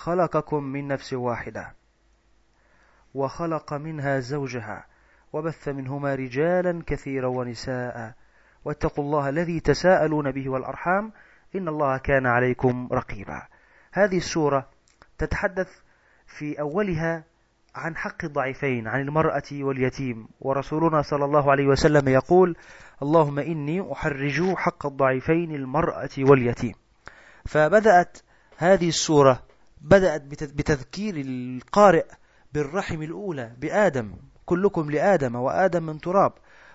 خلقكم من نفس واحدة وخلق منها زوجها وبث منهما رجالا كثيرا ونساء. واتقوا الله الذي تساءلون به والأرحام إن الله كان عليكم رقيبا. هذه السورة تتحدث في أولها عن حق الضعيفين عن المرأة واليتيم. ورسولنا صلى الله عليه وسلم يقول اللهم إني أحرج حق الضعيفين المرأة واليتيم. فبدأت هذه السورة بدأت بتذكير القارئ بالرحم الأولى بآدم كلكم لآدم وآدم من تراب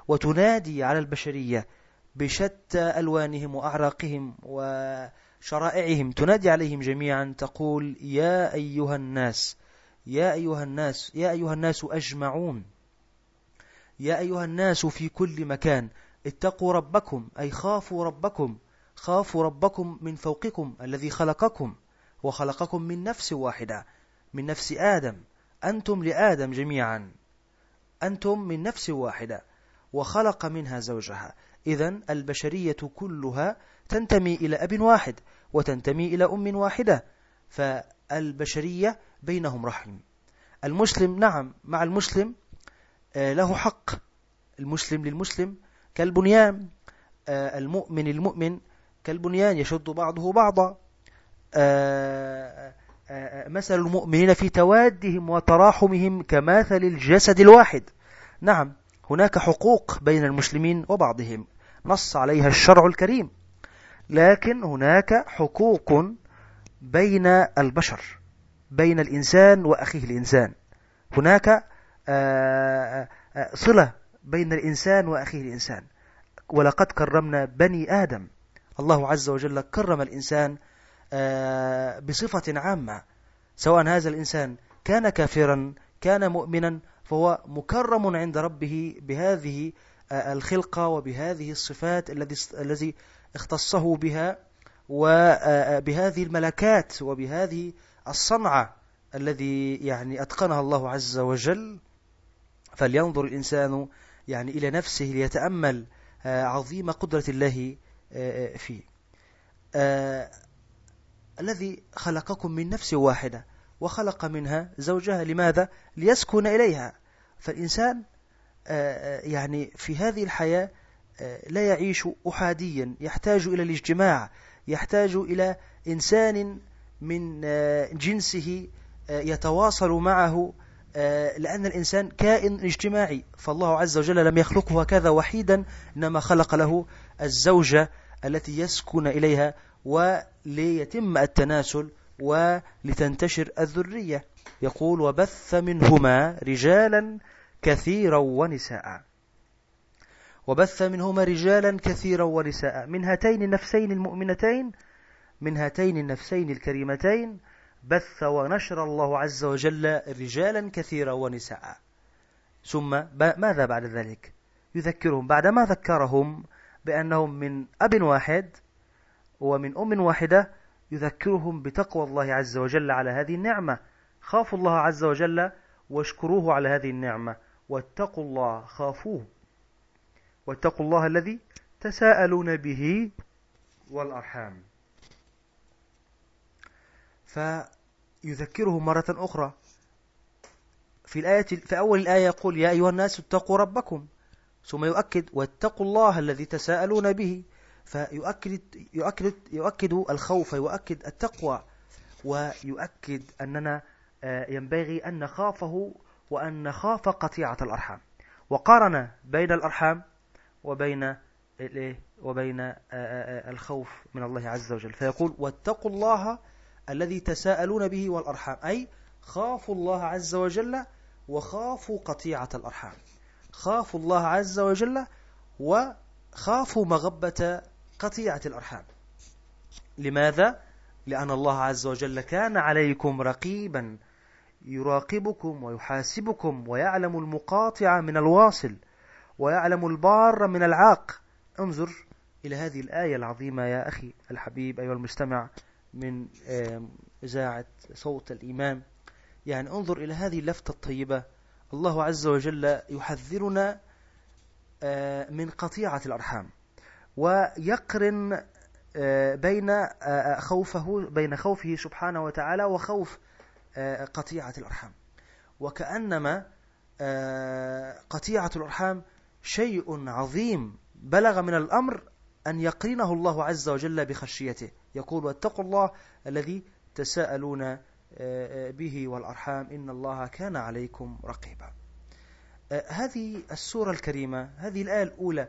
وتنادي على البشرية بشتى ألوانهم وأعراقهم وشرائعهم تنادي عليهم جميعا تقول يا أيها الناس يا أيها الناس يا أيها الناس أجمعون. يا أيها الناس في كل مكان اتقوا ربكم أي خافوا ربكم خافوا ربكم من فوقكم الذي خلقكم. وخلقكم من نفس واحدة من نفس آدم أنتم لآدم جميعا. أنتم من نفس واحدة وخلق منها زوجها. إذا البشرية كلها تنتمي إلى أب واحد وتنتمي إلى أم واحدة فالبشرية بينهم رحم. المسلم نعم مع المسلم آه، له حق. المسلم للمسلم كالبنيان آه، المؤمن المؤمن كالبنيان يشد بعضه بعضا. مثل المؤمنين في توادهم وتراحمهم كمثل الجسد الواحد. نعم هناك حقوق بين المسلمين وبعضهم. نص عليها الشرع الكريم. لكن هناك حقوق بين البشر بين الإنسان وأخيه الإنسان. هناك آه، آه، صلة بين الإنسان وأخيه الإنسان. ولقد كرمنا بني آدم. الله عز وجل كرم الإنسان آه، بصفة عامة سواء هذا الإنسان كان كافرا كان مؤمنا فهو مكرم عند ربه بهذه الخلقة وبهذه الصفات الذي اختصه بها وبهذه الملكات وبهذه الصنعة الذي يعني أتقنها الله عز وجل. فلينظر الإنسان يعني إلى نفسه ليتأمل عظيم قدرة الله فيه. الذي خلقكم من نفس واحدة وخلق منها زوجها. لماذا؟ ليسكن إليها. فالإنسان يعني في هذه الحياة لا يعيش أحاديا. يحتاج إلى الاجتماع. يحتاج إلى إنسان من جنسه يتواصل معه لأن الإنسان كائن اجتماعي. فالله عز وجل لم يخلقه هكذا وحيدا إنما خلق له الزوجة التي يسكن إليها وليتم التناسل ولتنتشر الذرية. يقول وبث منهما رجالا كثيرا ونساء. وبث منهما رجالا كثيرا ونساء. من هاتين النفسين المؤمنتين؟ من هاتين النفسين الكريمتين؟ بث ونشر الله عز وجل رجالا كثيرا ونساء. ثم ماذا بعد ذلك؟ يذكرهم. بعدما ذكرهم بأنهم من أب واحد ومن أم واحدة يذكرهم بتقوى الله عز وجل على هذه النعمة. خافوا الله عز وجل واشكروه على هذه النعمة. واتقوا الله خافوه. واتقوا الله الذي تساءلون به والأرحام. فيذكرهم مرة أخرى. في الآية في أول الآية يقول يا أيها الناس اتقوا ربكم. ثم يؤكد واتقوا الله الذي تساءلون به. فيؤكد يؤكد يؤكد الخوف يؤكد التقوى ويؤكد أننا آه، ينبغي أن نخافه وأن نخاف قطيعة الأرحام. وقارن بين الأرحام وبين وبين آه، آه، الخوف من الله عز وجل. فيقول واتقوا الله الذي تساءلون به والأرحام. أي خافوا الله عز وجل وخافوا قطيعة الأرحام. خافوا الله عز وجل وخافوا مغبة قطيعة الأرحام. لماذا؟ لأن الله عز وجل كان عليكم رقيبا يراقبكم ويحاسبكم ويعلم المقاطع من الواصل ويعلم البار من العاق. انظر إلى هذه الآية العظيمة يا أخي الحبيب أيها المستمع من إذاعة صوت الإمام يعني انظر إلى هذه اللفتة الطيبة. الله عز وجل يحذرنا من قطيعة الأرحام. ويقرن بين خوفه بين خوفه سبحانه وتعالى وخوف قطيعة الأرحام. وكأنما قطيعة الأرحام شيء عظيم بلغ من الأمر أن يقرنه الله عز وجل بخشيته. يقول واتقوا الله الذي تساءلون آه، آه، به والأرحام إن الله كان عليكم رقيبا. آه، هذه السورة الكريمة هذه الآية الأولى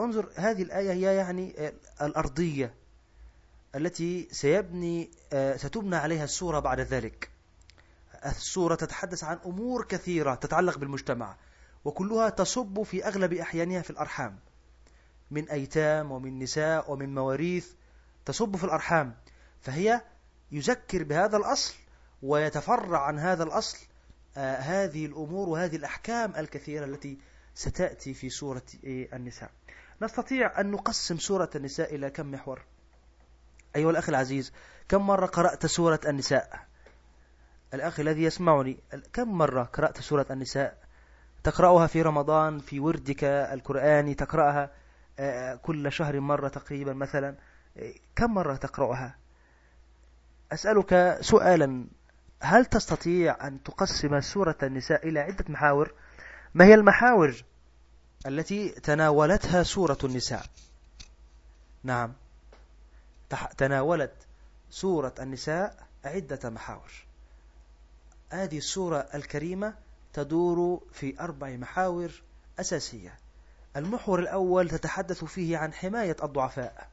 انظر هذه الآية هي يعني الأرضية التي سيبني ستبنى عليها السورة بعد ذلك. السورة تتحدث عن أمور كثيرة تتعلق بالمجتمع وكلها تصب في أغلب أحيانها في الأرحام. من أيتام ومن نساء ومن مواريث تصب في الأرحام. فهي يذكر بهذا الأصل ويتفرع عن هذا الأصل آه هذه الأمور وهذه الأحكام الكثيرة التي ستأتي في سورة النساء. نستطيع أن نقسم سورة النساء إلى كم محور؟ أيها الأخ العزيز كم مرة قرأت سورة النساء؟ الأخ الذي يسمعني كم مرة قرأت سورة النساء؟ تقرأها في رمضان في وردك القرآني تقرأها آه، كل شهر مرة تقريبا مثلا. كم مرة تقرأها؟ أسألك سؤالا. هل تستطيع أن تقسم سورة النساء إلى عدة محاور؟ ما هي المحاور؟ التي تناولتها سورة النساء. نعم. تناولت سورة النساء عدة محاور. هذه السورة الكريمة تدور في أربع محاور أساسية. المحور الأول تتحدث فيه عن حماية الضعفاء.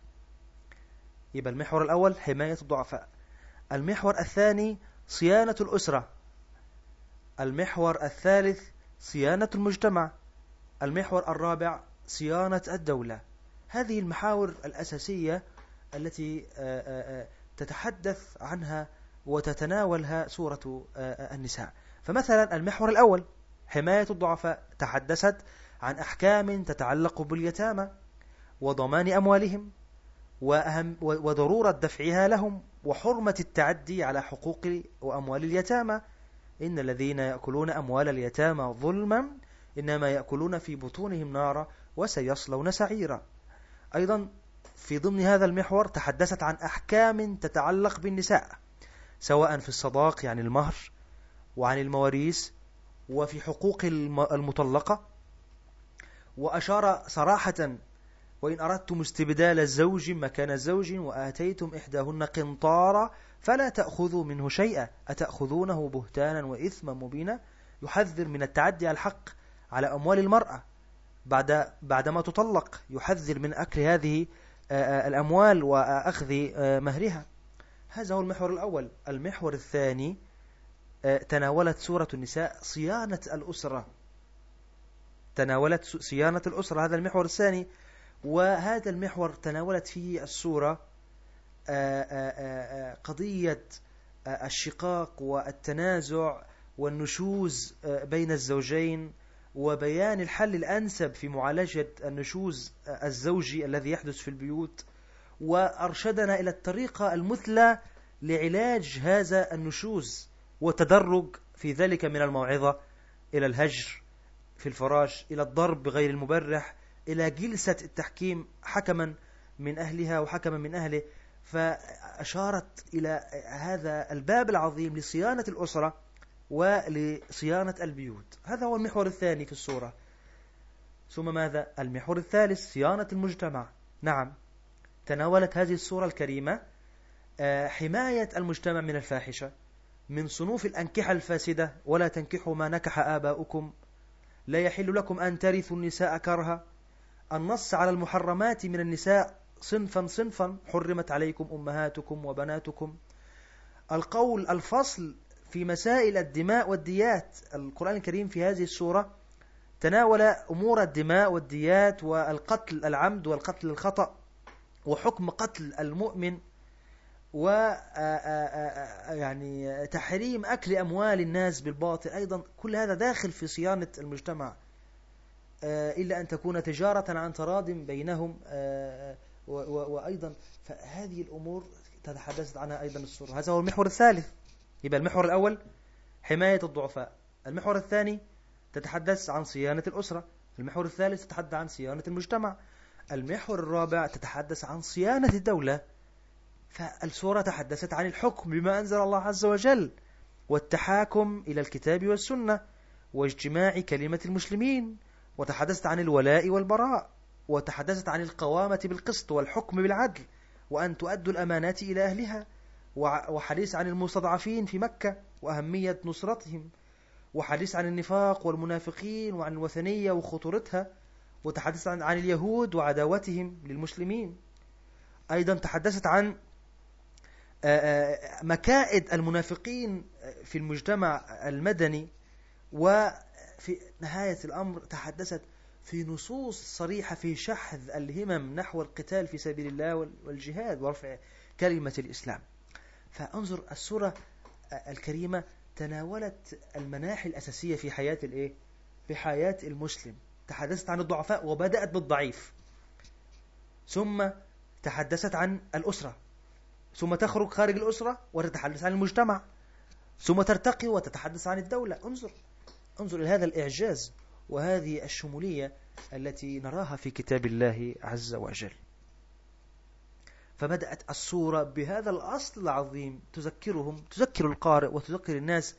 يبقى المحور الأول حماية الضعفاء. المحور الثاني صيانة الأسرة. المحور الثالث صيانة المجتمع. المحور الرابع صيانة الدولة. هذه المحاور الأساسية التي آه، آه، آه، تتحدث عنها وتتناولها سورة النساء. فمثلا المحور الأول حماية الضعفاء. تحدثت عن أحكام تتعلق باليتامى وضمان أموالهم وأهم وضرورة دفعها لهم وحرمة التعدي على حقوق وأموال اليتامى. إن الذين يأكلون أموال اليتامى ظلما إنما يأكلون في بطونهم نارا وسيصلون سعيرا. أيضا في ضمن هذا المحور تحدثت عن أحكام تتعلق بالنساء سواء في الصداق يعني المهر وعن المواريث وفي حقوق المطلقة. وأشار صراحة وإن أردتم استبدال الزوج مكان زوج وآتيتم إحداهن قنطارا فلا تأخذوا منه شيئا أتأخذونه بهتانا وإثما مبينا؟ يحذر من التعدي على الحق. على أموال المرأة بعد بعدما تطلق يحذر من أكل هذه الأموال وأخذ مهرها. هذا هو المحور الأول. المحور الثاني تناولت سورة النساء صيانة الأسرة. تناولت صيانة الأسرة هذا المحور الثاني. وهذا المحور تناولت فيه السورة آه، آه، آه، قضية الشقاق والتنازع والنشوز بين الزوجين. وبيان الحل الأنسب في معالجة النشوز الزوجي الذي يحدث في البيوت وأرشدنا إلى الطريقة المثلى لعلاج هذا النشوز وتدرج في ذلك من الموعظة إلى الهجر في الفراش إلى الضرب بغير المبرح إلى جلسة التحكيم حكما من أهلها وحكما من أهله. فأشارت إلى هذا الباب العظيم لصيانة الأسرة ولصيانة البيوت. هذا هو المحور الثاني في الصورة ثم ماذا؟ المحور الثالث صيانة المجتمع. نعم. تناولت هذه الصورة الكريمة آه، حماية المجتمع من الفاحشة من صنوف الأنكحة الفاسدة ولا تنكحوا ما نكح آباؤكم. لا يحل لكم أن ترثوا النساء كرها. النص على المحرمات من النساء صنفا صنفا حرمت عليكم أمهاتكم وبناتكم. القول الفصل في مسائل الدماء والديات. القرآن الكريم في هذه السورة تناول أمور الدماء والديات والقتل العمد والقتل الخطأ وحكم قتل المؤمن و يعني تحريم أكل أموال الناس بالباطل. أيضا كل هذا داخل في صيانة المجتمع. إلا أن تكون تجارة عن تراض بينهم. وأيضا فهذه الأمور تتحدثت عنها أيضا السورة. هذا هو المحور الثالث. يبقى المحور الأول حماية الضعفاء. المحور الثاني تتحدث عن صيانة الأسرة. المحور الثالث تتحدث عن صيانة المجتمع. المحور الرابع تتحدث عن صيانة الدولة. فالسورة تحدثت عن الحكم بما أنزل الله عز وجل والتحاكم إلى الكتاب والسنة واجتماع كلمة المسلمين. وتحدثت عن الولاء والبراء. وتحدثت عن القوامة بالقسط والحكم بالعدل. وأن تؤدوا الأمانات إلى أهلها. وحديث عن المستضعفين في مكة وأهمية نصرتهم وحديث عن النفاق والمنافقين وعن الوثنية وخطورتها وتحدثت عن, عن اليهود وعداوتهم للمسلمين. أيضا تحدثت عن مكائد المنافقين في المجتمع المدني وفي نهاية الأمر تحدثت في نصوص صريحة في شحذ الهمم نحو القتال في سبيل الله والجهاد ورفع كلمة الإسلام. فانظر السورة الكريمة تناولت المناحي الأساسية في حياة الإيه؟ في حياة المسلم. تحدثت عن الضعفاء وبدأت بالضعيف. ثم تحدثت عن الأسرة. ثم تخرج خارج الأسرة وتتحدث عن المجتمع. ثم ترتقي وتتحدث عن الدولة. انظر. انظر إلى هذا الإعجاز وهذه الشمولية التي نراها في كتاب الله عز وجل. فبدأت الصورة بهذا الأصل العظيم تذكرهم تذكر القارئ وتذكر الناس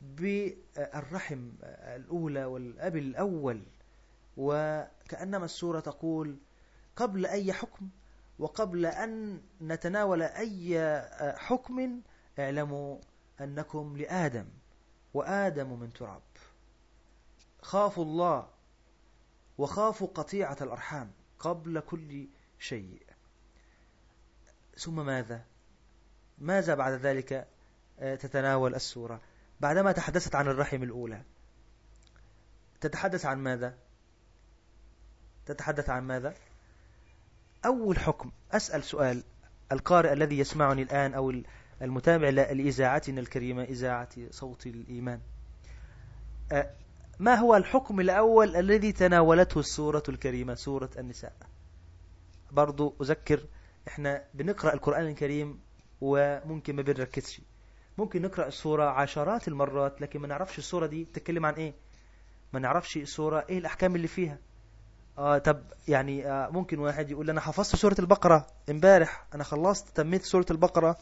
بالرحم الأولى والأب الأول. وكأنما السورة تقول قبل أي حكم وقبل أن نتناول أي حكم اعلموا أنكم لآدم وآدم من تراب. خافوا الله وخافوا قطيعة الأرحام قبل كل شيء. ثم ماذا؟ ماذا بعد ذلك؟ آه، تتناول السورة. بعدما تحدثت عن الرحم الأولى. تتحدث عن ماذا؟ تتحدث عن ماذا؟ أول حكم أسأل سؤال القارئ الذي يسمعني الآن أو المتابع لإذاعتنا الكريمة إذاعة صوت الإيمان. آه، ما هو الحكم الأول الذي تناولته السورة الكريمة سورة النساء؟ برضو أذكر إحنا بنقرأ القرآن الكريم وممكن ما بنركزش. ممكن نقرأ السورة عشرات المرات لكن ما نعرفش السورة دي تتكلم عن إيه؟ ما نعرفش السورة إيه الأحكام اللي فيها. آه طب يعني آه ممكن واحد يقول أنا حفظت سورة البقرة امبارح أنا خلصت تميت سورة البقرة.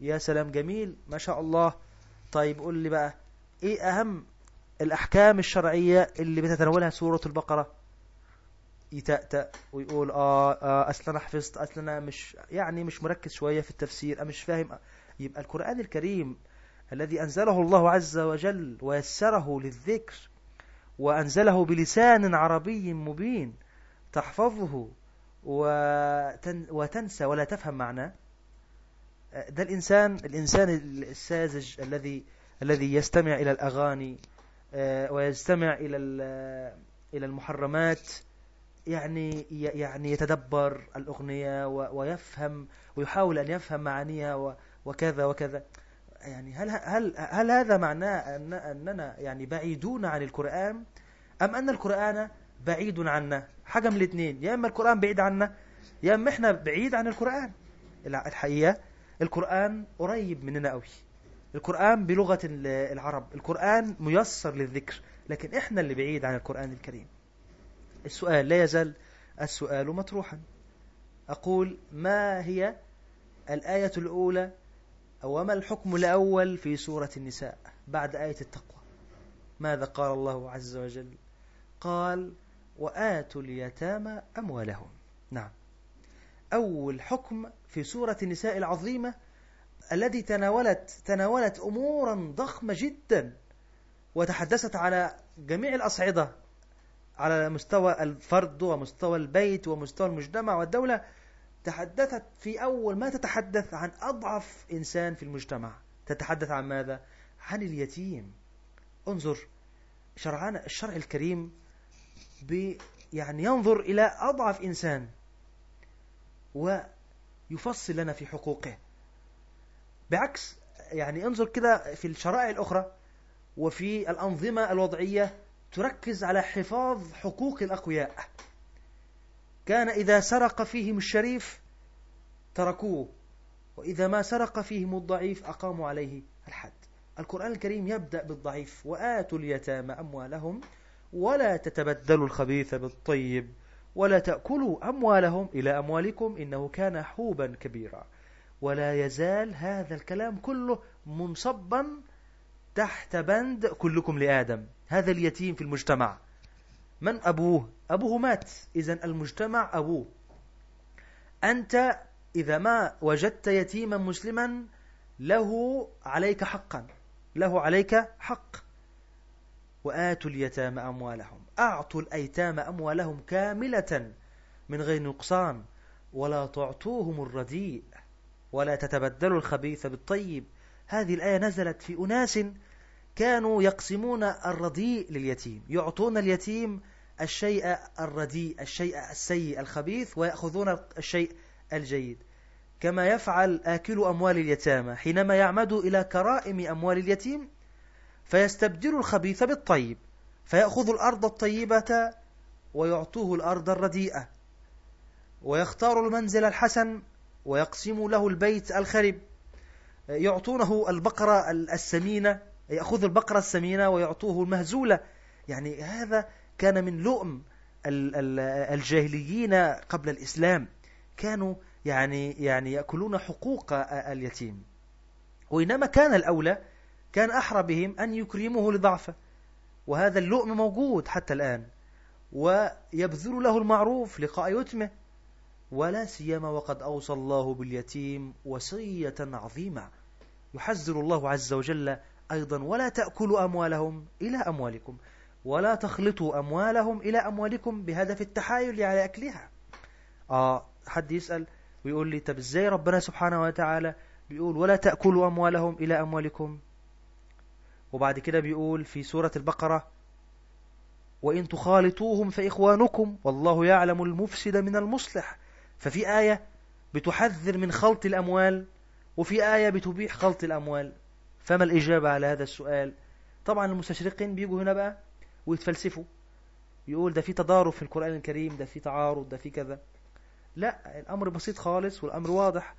يا سلام جميل ما شاء الله. طيب قول لي بقى إيه أهم الأحكام الشرعية اللي بتتناولها سورة البقرة؟ يتأتأ ويقول آه, آه أصل أنا حفظت أصل أنا مش يعني مش مركز شوية في التفسير مش فاهم. يبقى القرآن الكريم الذي أنزله الله عز وجل ويسره للذكر وأنزله بلسان عربي مبين تحفظه وتن وتنسى ولا تفهم معناه. ده الإنسان الإنسان الساذج الذي الذي يستمع إلى الأغاني آه، ويستمع إلى إلى المحرمات. يعني يعني يتدبر الأغنية ويفهم ويحاول أن يفهم معانيها وكذا وكذا. يعني هل هل هل هذا معناه أن أننا يعني بعيدون عن القرآن؟ أم أن القرآن بعيد عنا؟ حاجة من الاثنين. يا إما القرآن بعيد عنا يا إما إحنا بعيد عن القرآن. الحقيقة القرآن قريب مننا قوي القرآن بلغة العرب. القرآن ميسر للذكر لكن إحنا اللي بعيد عن القرآن الكريم. السؤال لا يزال السؤال مطروحا. أقول ما هي الآية الأولى أو ما الحكم الأول في سورة النساء بعد آية التقوى؟ ماذا قال الله عز وجل؟ قال وآتوا اليتامى أموالهم. نعم. أول حكم في سورة النساء العظيمة التي تناولت تناولت أمورا ضخمة جدا وتحدثت على جميع الأصعدة. على مستوى الفرد ومستوى البيت ومستوى المجتمع والدولة تحدثت في أول ما تتحدث عن أضعف إنسان في المجتمع. تتحدث عن ماذا؟ عن اليتيم. انظر شرعنا الشرع الكريم يعني ينظر إلى أضعف إنسان ويفصل لنا في حقوقه. بعكس يعني انظر كده في الشرائع الأخرى وفي الأنظمة الوضعية تركز على حفاظ حقوق الأقوياء. كان إذا سرق فيهم الشريف تركوه وإذا ما سرق فيهم الضعيف أقاموا عليه الحد. القرآن الكريم يبدأ بالضعيف وآتوا اليتامى أموالهم ولا تتبدلوا الخبيث بالطيب ولا تأكلوا أموالهم إلى أموالكم إنه كان حوبا كبيرا. ولا يزال هذا الكلام كله منصبا تحت بند كلكم لآدم. هذا اليتيم في المجتمع. من أبوه؟ أبوه مات. إذا المجتمع أبوه أنت إذا ما وجدت يتيما مسلما له عليك حقا. له عليك حق. وآتوا اليتامى أموالهم. أعطوا الأيتام أموالهم كاملة من غير نقصان. ولا تعطوهم الرديء. ولا تتبدلوا الخبيث بالطيب. هذه الآية نزلت في أناس كانوا يقسمون الرديء لليتيم يعطون اليتيم الشيء الرديء الشيء السيء الخبيث ويأخذون الشيء الجيد. كما يفعل آكل أموال اليتامى حينما يعمد إلى كرائم أموال اليتيم فيستبدل الخبيث بالطيب فيأخذ الأرض الطيبة ويعطوه الأرض الرديئة. ويختار المنزل الحسن ويقسم له البيت الخرب يعطونه البقرة السمينة يأخذ البقرة السمينة ويعطوه المهزولة. يعني هذا كان من لؤم الجاهليين قبل الإسلام. كانوا يعني يعني يأكلون حقوق اليتيم. وإنما كان الأولى كان أحرى بهم أن يكرمه لضعفه. وهذا اللؤم موجود حتى الآن. ويبذل له المعروف لقاء يتمه. ولا سيما وقد أوصى الله باليتيم وصية عظيمة. يحذر الله عز وجل أيضا ولا تأكلوا أموالهم إلى أموالكم ولا تخلطوا أموالهم إلى أموالكم بهدف التحايل على أكلها. آه حد يسأل ويقول لي طب إزاي ربنا سبحانه وتعالى بيقول ولا تأكلوا أموالهم إلى أموالكم؟ وبعد كده بيقول في سورة البقرة وإن تخالطوهم فإخوانكم والله يعلم المفسد من المصلح. ففي آية بتحذر من خلط الأموال وفي آية بتبيح خلط الأموال. فما الإجابة على هذا السؤال؟ طبعا المستشرقين بيجوا هنا بقى ويتفلسفوا. يقول ده في تضارب في القرآن الكريم ده في تعارض ده في كذا. لا الأمر بسيط خالص والأمر واضح.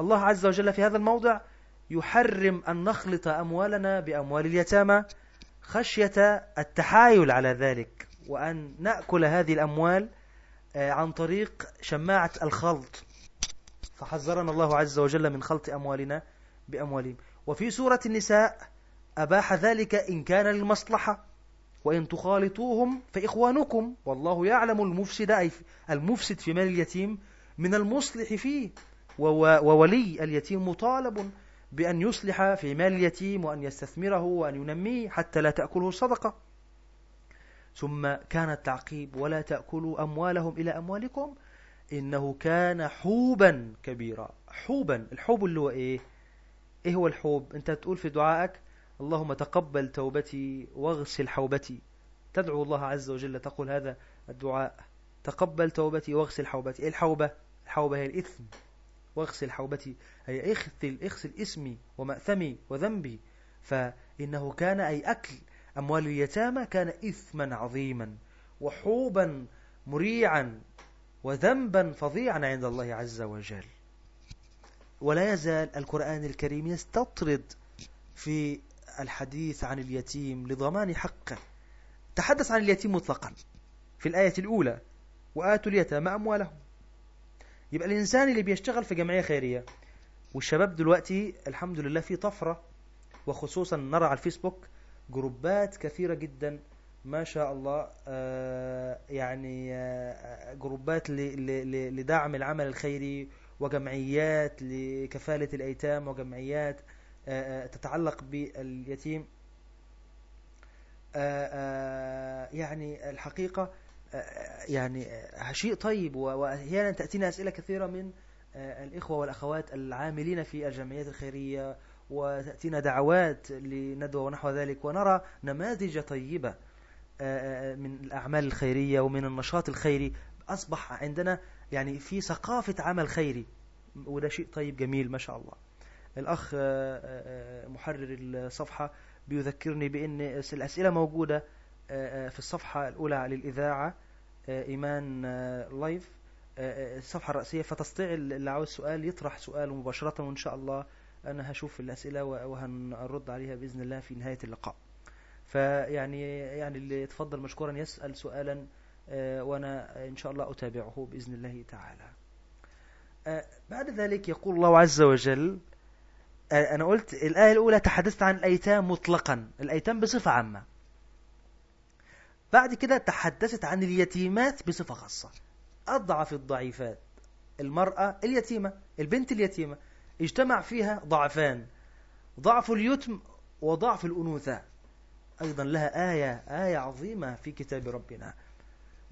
الله عز وجل في هذا الموضع يحرم أن نخلط أموالنا بأموال اليتامى خشية التحايل على ذلك وأن نأكل هذه الأموال آه، عن طريق شماعة الخلط. فحذرنا الله عز وجل من خلط أموالنا بأموالهم. وفي سورة النساء أباح ذلك إن كان للمصلحة؟ وإن تخالطوهم فإخوانكم. والله يعلم المفسد أي المفسد في مال اليتيم من المصلح فيه. وولي اليتيم مطالب بأن يصلح في مال اليتيم وأن يستثمره وأن ينميه حتى لا تأكله الصدقة ثم كان التعقيب ولا تأكلوا أموالهم إلى أموالكم. إنه كان حوبا كبيرا. حوبا. الحوب اللي هو إيه؟ إيه هو الحوب؟ أنت تقول في دعائك اللهم تقبل توبتي واغسل حوبتي. تدعو الله عز وجل تقول هذا الدعاء. تقبل توبتي واغسل حوبتي. إيه الحوبة؟ الحوبة هي الإثم. واغسل حوبتي. أي اغسل, اغسل إسمي ومأثمي وذنبي. فإنه كان أي أكل أموال اليتامى كان إثما عظيما وحوبا مريعا وذنبا فظيعا عند الله عز وجل. ولا يزال القرآن الكريم يستطرد في الحديث عن اليتيم لضمان حقه تحدث عن اليتيم مطلقا في الآية الأولى وآتوا اليتامى أموالهم. يبقى الإنسان اللي بيشتغل في جمعية خيرية والشباب دلوقتي الحمد لله في طفرة وخصوصا نرى على الفيسبوك جروبات كثيرة جدا ما شاء الله آه، يعني آه، جروبات لدعم العمل الخيري وجمعيات لكفالة الأيتام وجمعيات آه، تتعلق باليتيم. يعني الحقيقة يعني شيء طيب وأحيانا تأتينا أسئلة كثيرة من الإخوة والأخوات العاملين في الجمعيات الخيرية وتأتينا دعوات لندوة ونحو ذلك ونرى نماذج طيبة من الأعمال الخيرية ومن النشاط الخيري. أصبح عندنا يعني في ثقافة عمل خيري. وده شيء طيب جميل ما شاء الله. الأخ محرر الصفحة بيذكرني بأن الأسئلة موجودة في الصفحة الأولى للإذاعة إيمان لايف الصفحة الرئيسية. فتستطيع اللي عاوز سؤال يطرح سؤاله مباشرة وإن شاء الله أنا هشوف الأسئلة وهنرد عليها بإذن الله في نهاية اللقاء. فيعني يعني اللي يتفضل مشكورا يسأل سؤالا وأنا إن شاء الله أتابعه بإذن الله تعالى. بعد ذلك يقول الله عز وجل أنا قلت الآية الأولى تحدثت عن الأيتام مطلقا الأيتام بصفة عامة. بعد كده تحدثت عن اليتيمات بصفة خاصة. أضعف الضعيفات المرأة اليتيمة البنت اليتيمة اجتمع فيها ضعفان ضعف اليتم وضعف الأنوثة. أيضا لها آية آية عظيمة في كتاب ربنا.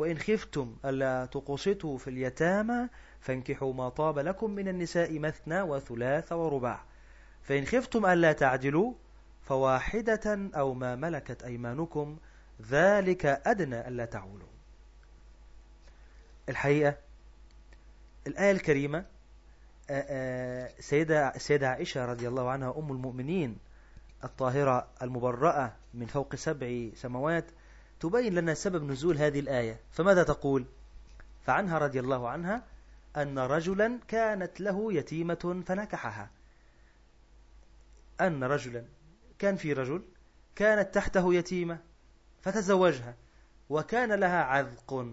وإن خفتم ألا تقسطوا في اليتامى فانكحوا ما طاب لكم من النساء مثنى وثلاث ورباع. فإن خفتم ألا تعدلوا فواحدة أو ما ملكت أيمانكم ذلك أدنى ألا تعولوا. الحقيقة الآية الكريمة سيدة, سيدة عائشة رضي الله عنها أم المؤمنين الطاهرة المبرأة من فوق سبع سماوات تبين لنا سبب نزول هذه الآية. فماذا تقول؟ فعنها رضي الله عنها أن رجلا كانت له يتيمة فنكحها. أن رجلا كان في رجل كانت تحته يتيمة فتزوجها وكان لها عذق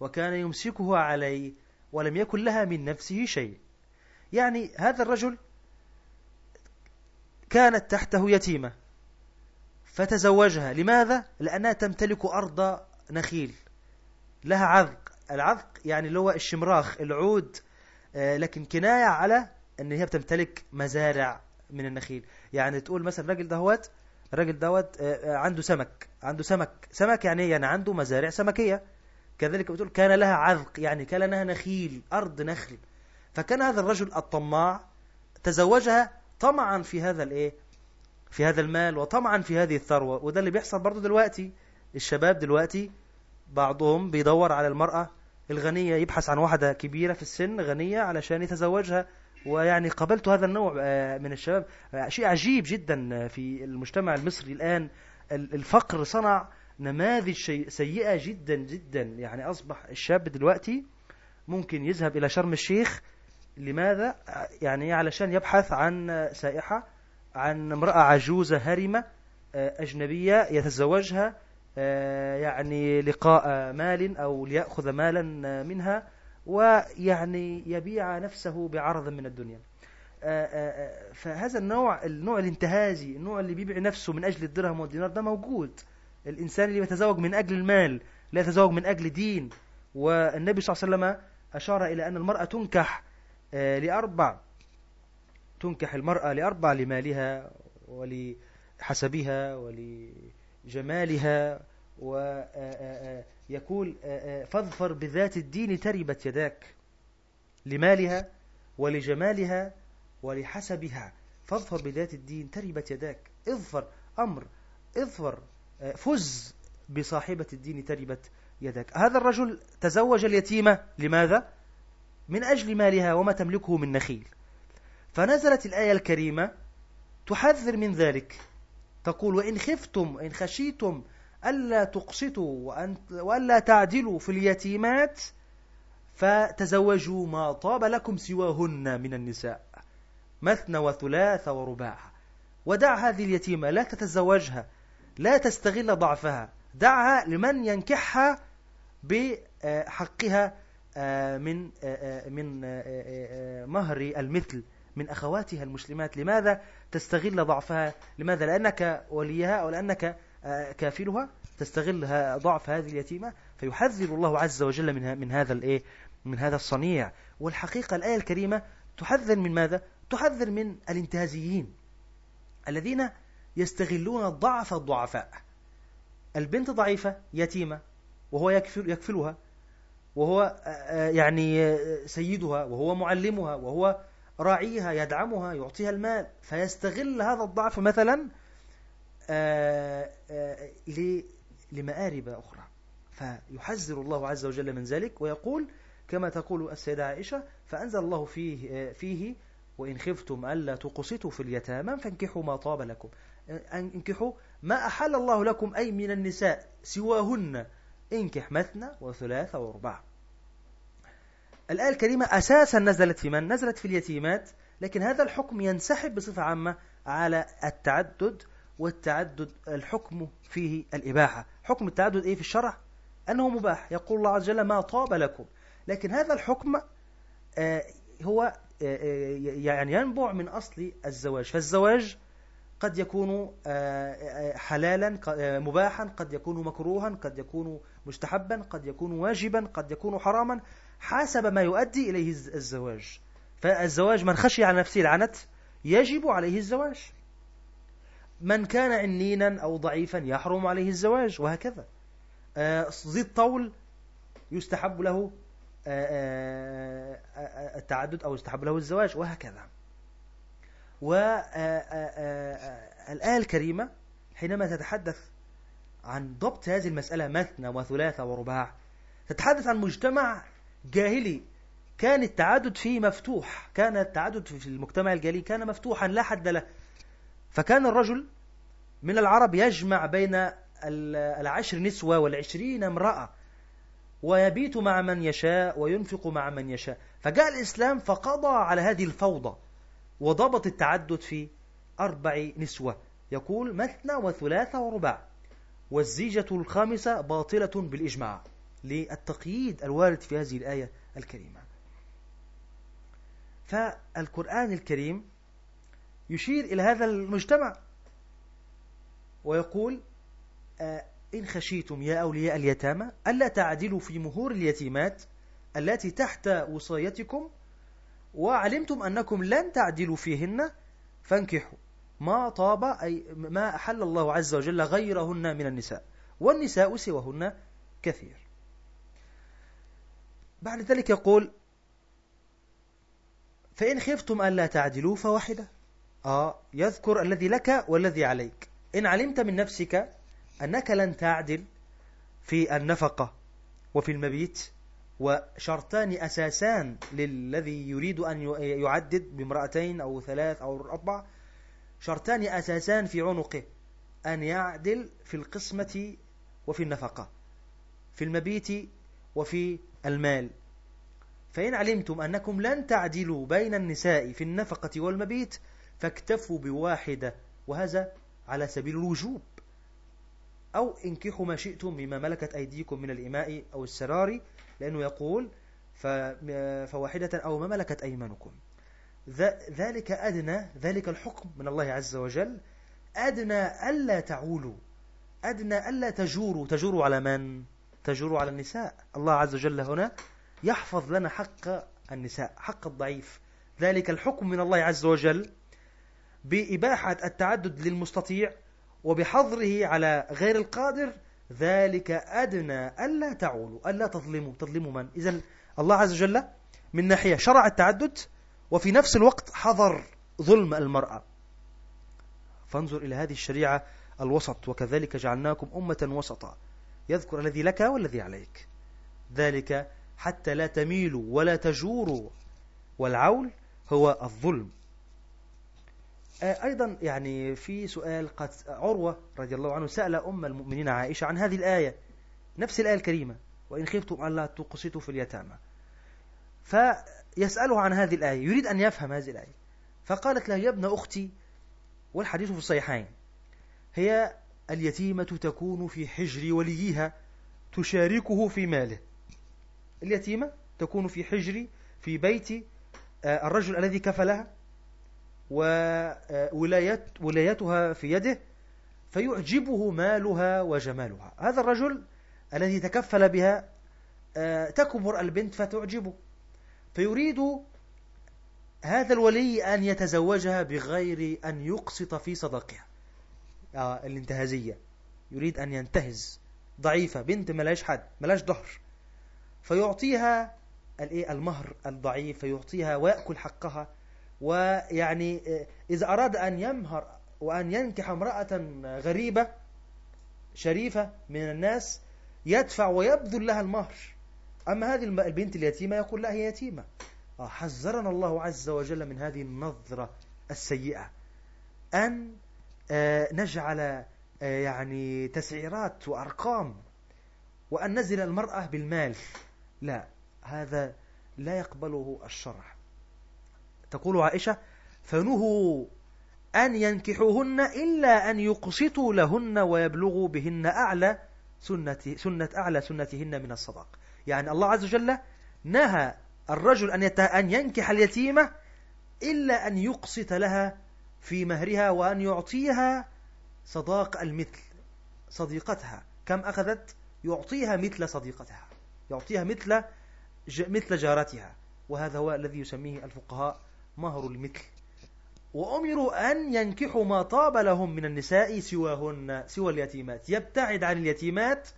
وكان يمسكه عليه ولم يكن لها من نفسه شيء. يعني هذا الرجل كانت تحته يتيمة. فتزوجها. لماذا؟ لأنها تمتلك أرض نخيل. لها عذق. العذق يعني اللي هو الشمراخ العود. آه، لكن كناية على أن هي بتمتلك مزارع من النخيل. يعني تقول مثلا الراجل دهوت الراجل دوت آه، آه، عنده سمك. عنده سمك. سمك يعني يعني عنده مزارع سمكية. كذلك بتقول كان لها عذق. يعني كان لها نخيل أرض نخل. فكان هذا الرجل الطماع تزوجها طمعا في هذا الإيه؟ في هذا المال وطمعا في هذه الثروة. وده اللي بيحصل برضه دلوقتي. الشباب دلوقتي بعضهم بيدور على المرأة الغنية يبحث عن واحدة كبيرة في السن غنية علشان يتزوجها. ويعني قابلت هذا النوع آه، من الشباب. آه، شيء عجيب جدا في المجتمع المصري الآن. الفقر صنع نماذج سيئة جدا جدا. يعني أصبح الشاب دلوقتي ممكن يذهب إلى شرم الشيخ. لماذا؟ يعني علشان يبحث عن سائحة. عن امرأة عجوزة هرمة آه، أجنبية يتزوجها يعني لقاء مال أو ليأخذ مالا منها ويعني يبيع نفسه بعرض من الدنيا. آه، آه، آه، فهذا النوع النوع الانتهازي النوع اللي بيبيع نفسه من أجل الدرهم والدينار ده موجود. الإنسان اللي يتزوج من أجل المال لا يتزوج من أجل دين. والنبي صلى الله عليه وسلم أشار إلى أن المرأة تنكح لأربع تنكح المرأة لأربع لمالها ولحسبها ولجمالها ويقول فاظفر بذات الدين تربت يداك لمالها ولجمالها ولحسبها. فاظفر بذات الدين تربت يداك. اظفر أمر اظفر فز بصاحبة الدين تربت يداك. هذا الرجل تزوج اليتيمة لماذا؟ من أجل مالها وما تملكه من نخيل. فنزلت الآية الكريمة تحذر من ذلك. تقول وإن خفتم وإن خشيتم ألا تقسطوا وأن وألا تعدلوا في اليتيمات فتزوجوا ما طاب لكم سواهن من النساء مثنى وثلاث ورباع. ودع هذه اليتيمة لا تتزوجها لا تستغل ضعفها. دعها لمن ينكحها بحقها آه، من آه، آه، من مهر المثل. من أخواتها المسلمات. لماذا تستغل ضعفها؟ لماذا؟ لأنك وليها أو لأنك كافلها تستغل ضعف هذه اليتيمة. فيحذر الله عز وجل من من هذا الإيه؟ من هذا الصنيع. والحقيقة الآية الكريمة تحذر من ماذا؟ تحذر من الانتهازيين الذين يستغلون ضعف الضعفاء. البنت ضعيفة يتيمة وهو يكفل يكفلها وهو يعني سيدها وهو معلمها وهو راعيها يدعمها يعطيها المال فيستغل هذا الضعف مثلا لمآرب أخرى. فيحذر الله عز وجل من ذلك ويقول كما تقول السيدة عائشة فأنزل الله فيه, فيه وإن خفتم ألا تقسطوا في اليتامى فانكحوا ما طاب لكم. انكحوا ما أحل الله لكم أي من النساء سواهن انكح مثنى وثلاث واربع الآية الكريمة أساسا نزلت في من؟ نزلت في اليتيمات لكن هذا الحكم ينسحب بصفة عامة على التعدد والتعدد الحكم فيه الإباحة. حكم التعدد إيه في الشرع؟ أنه مباح. يقول الله عز وجل ما طاب لكم. لكن هذا الحكم آه، هو آه، يعني ينبع من أصل الزواج. فالزواج قد يكون حلالا مباحا قد يكون مكروها قد يكون مستحبا قد يكون واجبا قد يكون حراما. حسب ما يؤدي إليه الزواج. فالزواج من خشي على نفسه العنت يجب عليه الزواج. من كان عنينا أو ضعيفا يحرم عليه الزواج وهكذا. آه، ذي الطول يستحب له آه، آه، التعدد أو يستحب له الزواج وهكذا. والآية الكريمة حينما تتحدث عن ضبط هذه المسألة مثنى وثلاثة ورباع تتحدث عن مجتمع جاهلي كان التعدد فيه مفتوح كان التعدد في المجتمع الجاهلي كان مفتوحا لا حد له. فكان الرجل من العرب يجمع بين العشر نسوة والعشرين امرأة ويبيت مع من يشاء وينفق مع من يشاء. فجاء الإسلام فقضى على هذه الفوضى وضبط التعدد في أربع نسوة. يقول مثنى وثلاثة ورباع والزيجة الخامسة باطلة بالإجماع. للتقييد الوارد في هذه الآية الكريمة. فالقرآن الكريم يشير إلى هذا المجتمع ويقول آه، إن خشيتم يا أولياء اليتامى ألا تعدلوا في مهور اليتيمات التي تحت وصايتكم وعلمتم أنكم لن تعدلوا فيهن فانكحوا ما طاب أي ما أحل الله عز وجل غيرهن من النساء والنساء سوهن كثير. بعد ذلك يقول فإن خفتم ألا تعدلوا فواحدة. آه يذكر الذي لك والذي عليك. إن علمت من نفسك أنك لن تعدل في النفقة وفي المبيت وشرطان أساسان للذي يريد أن يعدد بامرأتين أو ثلاث أو أربع شرطان أساسان في عنقه أن يعدل في القسمة وفي النفقة. في المبيت وفي المال. فإن علمتم أنكم لن تعدلوا بين النساء في النفقة والمبيت فاكتفوا بواحدة وهذا على سبيل الوجوب. أو انكحوا ما شئتم مما ملكت أيديكم من الإماء أو السرار لأنه يقول فواحدة أو ما ملكت أيمانكم. ذلك أدنى ذلك الحكم من الله عز وجل. أدنى ألا تعولوا. أدنى ألا تجوروا. تجوروا على من؟ تجوروا على النساء. الله عز وجل هنا يحفظ لنا حق النساء حق الضعيف. ذلك الحكم من الله عز وجل بإباحة التعدد للمستطيع وبحظره على غير القادر. ذلك أدنى ألا تعولوا ألا تظلموا. تظلموا من؟ إذا الله عز وجل من ناحية شرع التعدد وفي نفس الوقت حظر ظلم المرأة. فانظر إلى هذه الشريعة الوسط وكذلك جعلناكم أمة وسطا. يذكر الذي لك والذي عليك. ذلك حتى لا تميلوا ولا تجوروا. والعول هو الظلم. أيضا يعني في سؤال قد عروة رضي الله عنه سأل أم المؤمنين عائشة عن هذه الآية نفس الآية الكريمة وإن خفتم أن لا تقسطوا في اليتامى. فيسأله عن هذه الآية يريد أن يفهم هذه الآية. فقالت له يا ابن أختي والحديث في الصحيحين هي اليتيمة تكون في حجر وليها تشاركه في ماله. اليتيمة تكون في حجر في بيت آه، الرجل الذي كفلها وولايتها في يده فيعجبه مالها وجمالها. هذا الرجل الذي تكفل بها آه، تكبر البنت فتعجبه. فيريد هذا الولي أن يتزوجها بغير أن يقسط في صدقها. الانتهازية. يريد أن ينتهز. ضعيفة. بنت ملاش حد. ملاش ظهر. فيعطيها المهر الضعيف. فيعطيها ويأكل حقها. ويعني آه، إذا أراد أن يمهر وأن ينكح امرأة غريبة شريفة من الناس يدفع ويبذل لها المهر. أما هذه البنت اليتيمة يقول لا هي يتيمة. آه، حذرنا الله عز وجل من هذه النظرة السيئة. أن آه، نجعل يعني تسعيرات وأرقام وأن نزل المرأة بالمال. لا هذا لا يقبله الشرع. تقول عائشة فنهوا أن ينكحوهن إلا أن يقسطوا لهن ويبلغوا بهن أعلى سنة, سنة أعلى سنتهن من الصداق. يعني الله عز وجل نهى الرجل أن, أن ينكح اليتيمة إلا أن يقسط لها في مهرها وأن يعطيها صداق المثل صديقتها. كم أخذت؟ يعطيها مثل صديقتها يعطيها مثل مثل جارتها. وهذا هو الذي يسميه الفقهاء مهر المثل. وأمروا أن ينكحوا ما طاب لهم من النساء سواهن سوى اليتيمات. يبتعد عن اليتيمات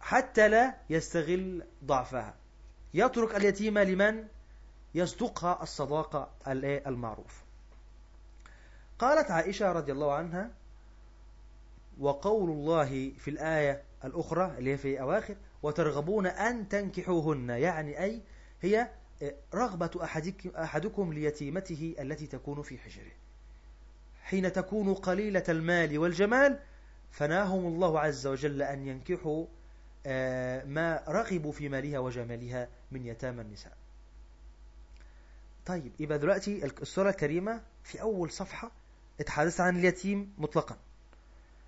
حتى لا يستغل ضعفها. يترك اليتيمة لمن؟ يصدقها الصداقة المعروف. قالت عائشة رضي الله عنها وقول الله في الآية الأخرى اللي هي في أواخر وترغبون أن تنكحوهن يعني أي هي رغبة أحدكم ليتيمته التي تكون في حجره. حين تكون قليلة المال والجمال فناهم الله عز وجل أن ينكحوا آه، ما رغبوا في مالها وجمالها من يتامى النساء. طيب يبقى دلوقتي السورة الكريمة في أول صفحة اتحدثت عن اليتيم مطلقا.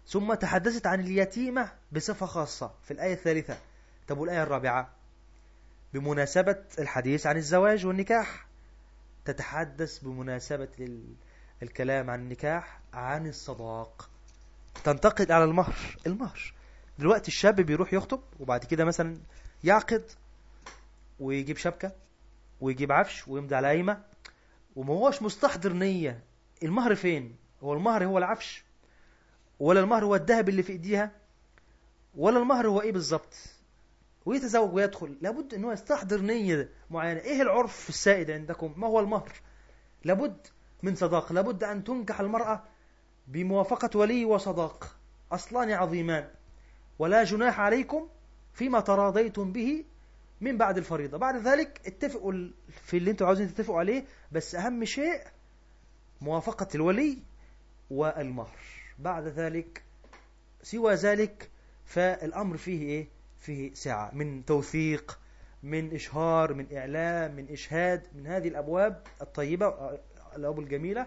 ثم تحدثت عن اليتيمة بصفة خاصة في الآية الثالثة. طب والآية الرابعة؟ بمناسبة الحديث عن الزواج والنكاح تتحدث بمناسبة الكلام عن النكاح عن الصداق. تنتقل على المهر المهر. دلوقتي الشاب بيروح يخطب وبعد كده مثلا يعقد ويجيب شبكة ويجيب عفش ويمضي على قايمة وما هوش مستحضر نية المهر فين؟ هو المهر هو العفش ولا المهر هو الذهب اللي في إيديها ولا المهر هو إيه بالظبط؟ ويتزوج ويدخل. لابد أنه يستحضر نية معينة. إيه العرف السائد عندكم؟ ما هو المهر؟ لابد من صداق. لابد أن تنكح المرأة بموافقة ولي وصداق. أصلان عظيمان. ولا جناح عليكم فيما تراضيتم به من بعد الفريضة. بعد ذلك اتفقوا في اللي أنتوا عاوزين تتفقوا عليه بس أهم شيء موافقة الولي والمهر. بعد ذلك سوى ذلك فالأمر فيه إيه؟ فيه سعة من توثيق من إشهار من إعلام من إشهاد من هذه الأبواب الطيبة الأبواب الجميلة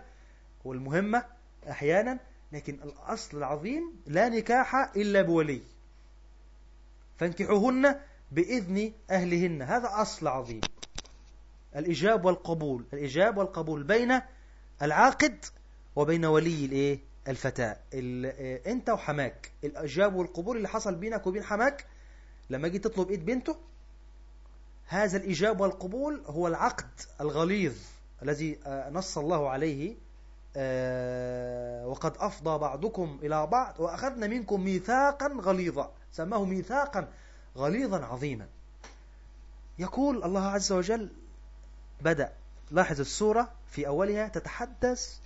والمهمة أحيانا لكن الأصل العظيم لا نكاح إلا بولي. فانكحوهن بإذن أهلهن. هذا أصل عظيم. الإجاب والقبول. الإجاب والقبول بين العاقد وبين ولي الإيه؟ الفتاة. أنت وحماك. الإجاب والقبول اللي حصل بينك وبين حماك لما جيت تطلب إيد بنته هذا الإجاب والقبول هو العقد الغليظ الذي آه، نص الله عليه آه، وقد أفضى بعضكم إلى بعض وأخذنا منكم ميثاقا غليظا. سماه ميثاقا غليظا عظيما. يقول الله عز وجل بدأ لاحظ السورة في أولها تتحدث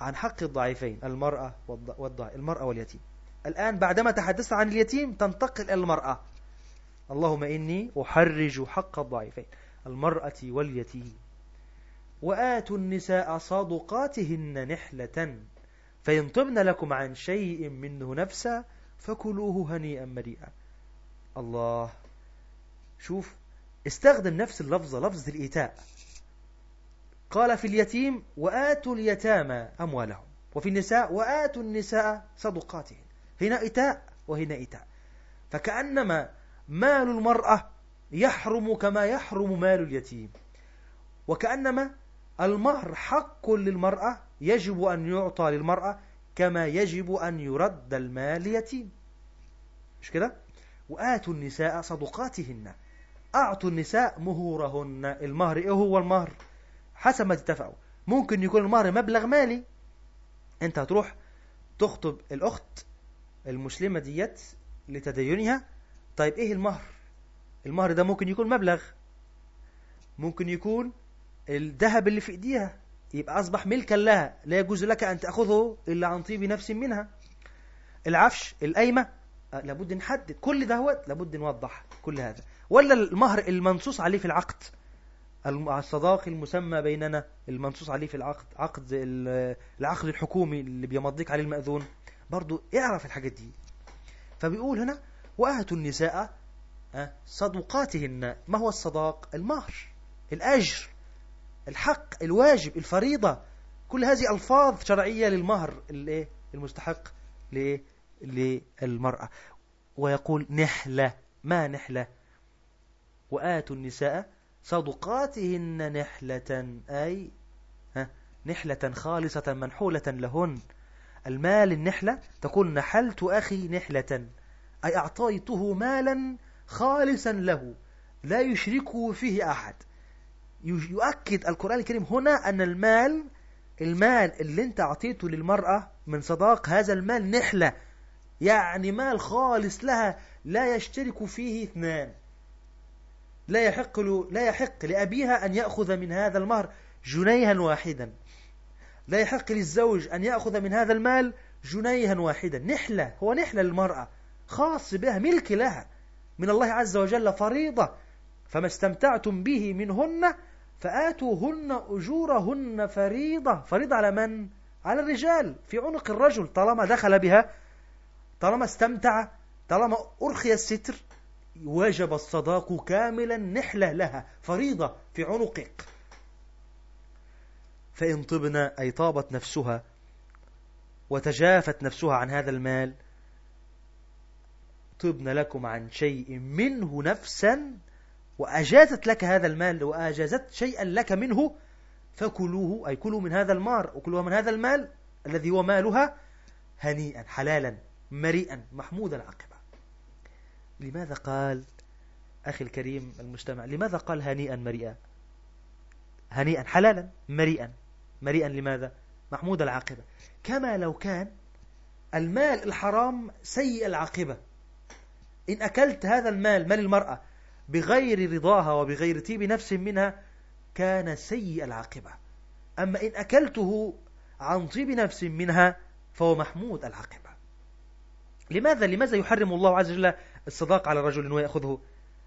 عن حق الضعيفين المرأة والضعيف المرأة واليتيم. الآن بعدما تحدثت عن اليتيم تنتقل إلى المرأة. اللهم إني أحرج حق الضعيفين المرأة واليتيم. وآتوا النساء صادقاتهن نحلة فإن طبن لكم عن شيء منه نفسا فكلوه هنيئا مريئا. الله شوف استخدم نفس اللفظة لفظ الإيتاء. قال في اليتيم وآتوا اليتامى أموالهم وفي النساء وآتوا النساء صدقاتهن هنا إيتاء وهنا إيتاء فكأنما مال المرأة يحرم كما يحرم مال اليتيم وكأنما المهر حق للمرأة يجب أن يعطى للمرأة كما يجب أن يرد المال ليتيم مش كده؟ وآتوا النساء صدقاتهن أعطوا النساء مهورهن المهر إيه هو المهر؟ حسب ما تتفقوا ممكن يكون المهر مبلغ مالي. انت هتروح تخطب الأخت المسلمة ديت لتدينها. طيب إيه المهر؟ المهر ده ممكن يكون مبلغ. ممكن يكون الذهب اللي في ايديها. يبقى أصبح ملكا لها. لا يجوز لك أن تأخذه إلا عن طيب نفس منها. العفش القايمة لابد نحدد. كل ده هو لابد نوضح كل هذا. ولا المهر المنصوص عليه في العقد. الصداق المسمى بيننا المنصوص عليه في العقد عقد العقد الحكومي اللي بيمضيك عليه المأذون برضو اعرف الحاجات دي. فبيقول هنا وآتوا النساء صدقاتهن ما هو الصداق؟ المهر الأجر الحق الواجب الفريضة. كل هذه ألفاظ شرعية للمهر المستحق للمرأة. ويقول نحلة ما نحلة؟ وآتوا النساء صدقاتهن نحلة أي نحلة خالصة منحولة لهن. المال النحلة تقول نحلت أخي نحلة أي أعطيته مالا خالصا له لا يشركه فيه أحد. يؤكد القرآن الكريم هنا أن المال المال اللي أنت أعطيته للمرأة من صداق هذا المال نحلة. يعني مال خالص لها لا يشترك فيه اثنان. لا يحق, لا يحق لأبيها أن يأخذ من هذا المهر جنيها واحدا. لا يحق للزوج أن يأخذ من هذا المال جنيها واحدا. نحلة هو نحلة للمرأة. خاص بها ملك لها. من الله عز وجل فريضة. فما استمتعتم به منهن فآتوهن أجورهن فريضة. فريضة على من؟ على الرجال. في عنق الرجل. طالما دخل بها طالما استمتع طالما أرخي الستر وجب الصداق كاملا نحلة لها فريضة في عنقك. فإن طبنا أي طابت نفسها وتجافت نفسها عن هذا المال طبن لكم عن شيء منه نفسا وأجازت لك هذا المال وأجازت شيئا لك منه فكلوه أي كلوا من هذا المار وكلوا من هذا المال الذي هو مالها هنيئا حلالا مريئا محمودا عقبا لماذا قال أخي الكريم المجتمع لماذا قال هنيئا مريئا؟ هنيئا حلالا مريئا. مريئا لماذا؟ محمود العاقبة. كما لو كان المال الحرام سيء العاقبة. إن أكلت هذا المال مال المرأة بغير رضاها وبغير طيب نفس منها كان سيء العاقبة. أما إن أكلته عن طيب نفس منها فهو محمود العاقبة. لماذا؟ لماذا يحرم الله عز وجل الصداق على الرجل ويأخذه.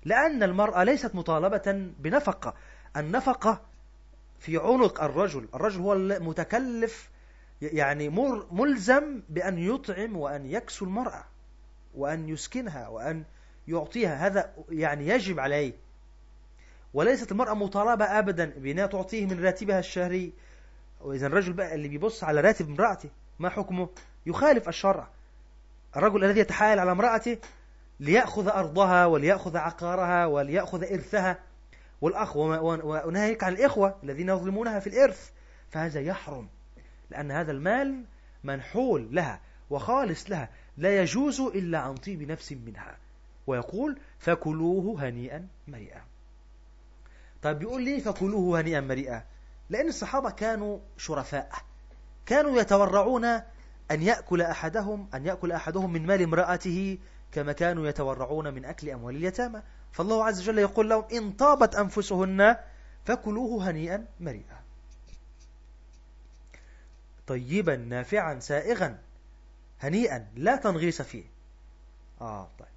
لأن المرأة ليست مطالبة بنفقة. النفقة في عنق الرجل. الرجل هو المتكلف يعني ملزم بأن يطعم وأن يكسو المرأة وأن يسكنها وأن يعطيها. هذا يعني يجب عليه. وليست المرأة مطالبة أبدا بأنها تعطيه من راتبها الشهري. وإذا الرجل بقى اللي بيبص على راتب امرأته ما حكمه؟ يخالف الشرع. الرجل الذي يتحايل على امرأته ليأخذ أرضها وليأخذ عقارها وليأخذ إرثها. والأخ وناهيك عن الإخوة الذين يظلمونها في الإرث. فهذا يحرم لأن هذا المال منحول لها وخالص لها لا يجوز إلا عن طيب نفس منها. ويقول فكلوه هنيئا مريئا. طيب بيقول لي فكلوه هنيئا مريئا؟ لأن الصحابة كانوا شرفاء. كانوا يتورعون أن يأكل أحدهم أن يأكل أحدهم من مال امرأته كما كانوا يتورعون من أكل أموال اليتامى. فالله عز وجل يقول لهم إن طابت أنفسهن فكلوه هنيئا مريئا. طيبا نافعا سائغا هنيئا لا تنغيص فيه. آه طيب.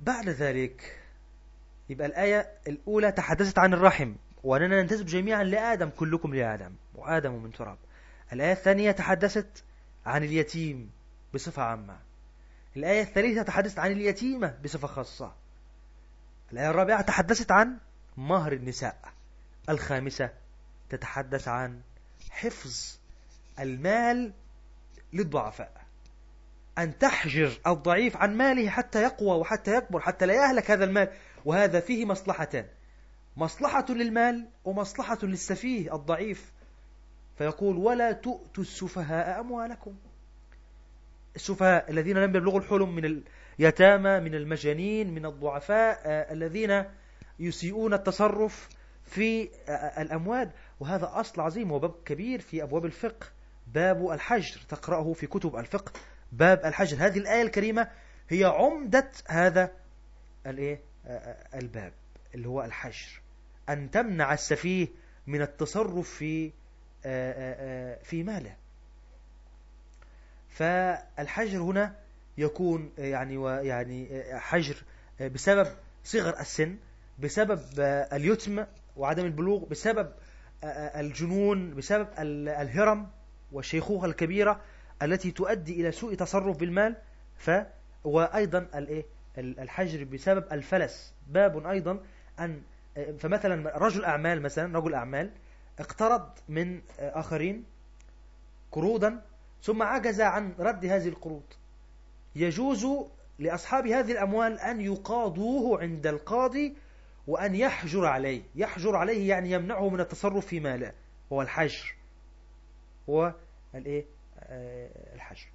بعد ذلك يبقى الآية الأولى تحدثت عن الرحم وأننا ننتسب جميعا لآدم كلكم لآدم وآدم من تراب. الآية الثانية تحدثت عن اليتيم بصفة عامة. الآية الثالثة تحدثت عن اليتيمة بصفة خاصة. الآية الرابعة تحدثت عن مهر النساء. الخامسة تتحدث عن حفظ المال للضعفاء. أن تحجر الضعيف عن ماله حتى يقوى وحتى يكبر حتى لا يهلك هذا المال. وهذا فيه مصلحتان. مصلحة للمال ومصلحة للسفيه الضعيف. فيقول ولا تؤتوا السفهاء أموالكم. السفهاء الذين لم يبلغوا الحلم من اليتامى من المجانين من الضعفاء آه، الذين يسيئون التصرف في آه، الأموال. وهذا أصل عظيم وباب كبير في أبواب الفقه. باب الحجر تقرأه في كتب الفقه. باب الحجر. هذه الآية الكريمة هي عمدة هذا الإيه؟ آه، الباب اللي هو الحجر. أن تمنع السفيه من التصرف في في ماله. فالحجر هنا يكون يعني ويعني حجر بسبب صغر السن بسبب اليتم وعدم البلوغ بسبب الجنون بسبب الهرم والشيخوخة الكبيرة التي تؤدي إلى سوء تصرف بالمال. ف وأيضا الحجر بسبب الفلس. باب أيضا أن فمثلا رجل أعمال مثلا رجل أعمال اقترض من آخرين قروضا ثم عجز عن رد هذه القروض. يجوز لأصحاب هذه الأموال أن يقاضوه عند القاضي وأن يحجر عليه. يحجر عليه يعني يمنعه من التصرف في ماله هو الحجر. هو الإيه؟ آه، الحجر.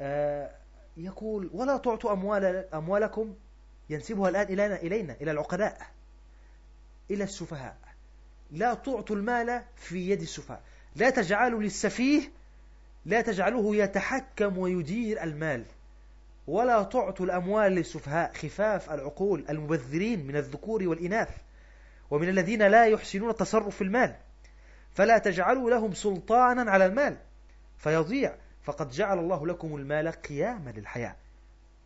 آه، يقول ولا تعطوا أموال أموالكم ينسبها الآن إلينا إلينا إلى العقلاء إلى السفهاء. لا تعطوا المال في يد السفهاء. لا تجعلوا للسفيه لا تجعلوه يتحكم ويدير المال ولا تعطوا الأموال للسفهاء خفاف العقول المبذرين من الذكور والإناث ومن الذين لا يحسنون التصرف في المال. فلا تجعلوا لهم سلطانا على المال. فيضيع. فقد جعل الله لكم المال قياما للحياة.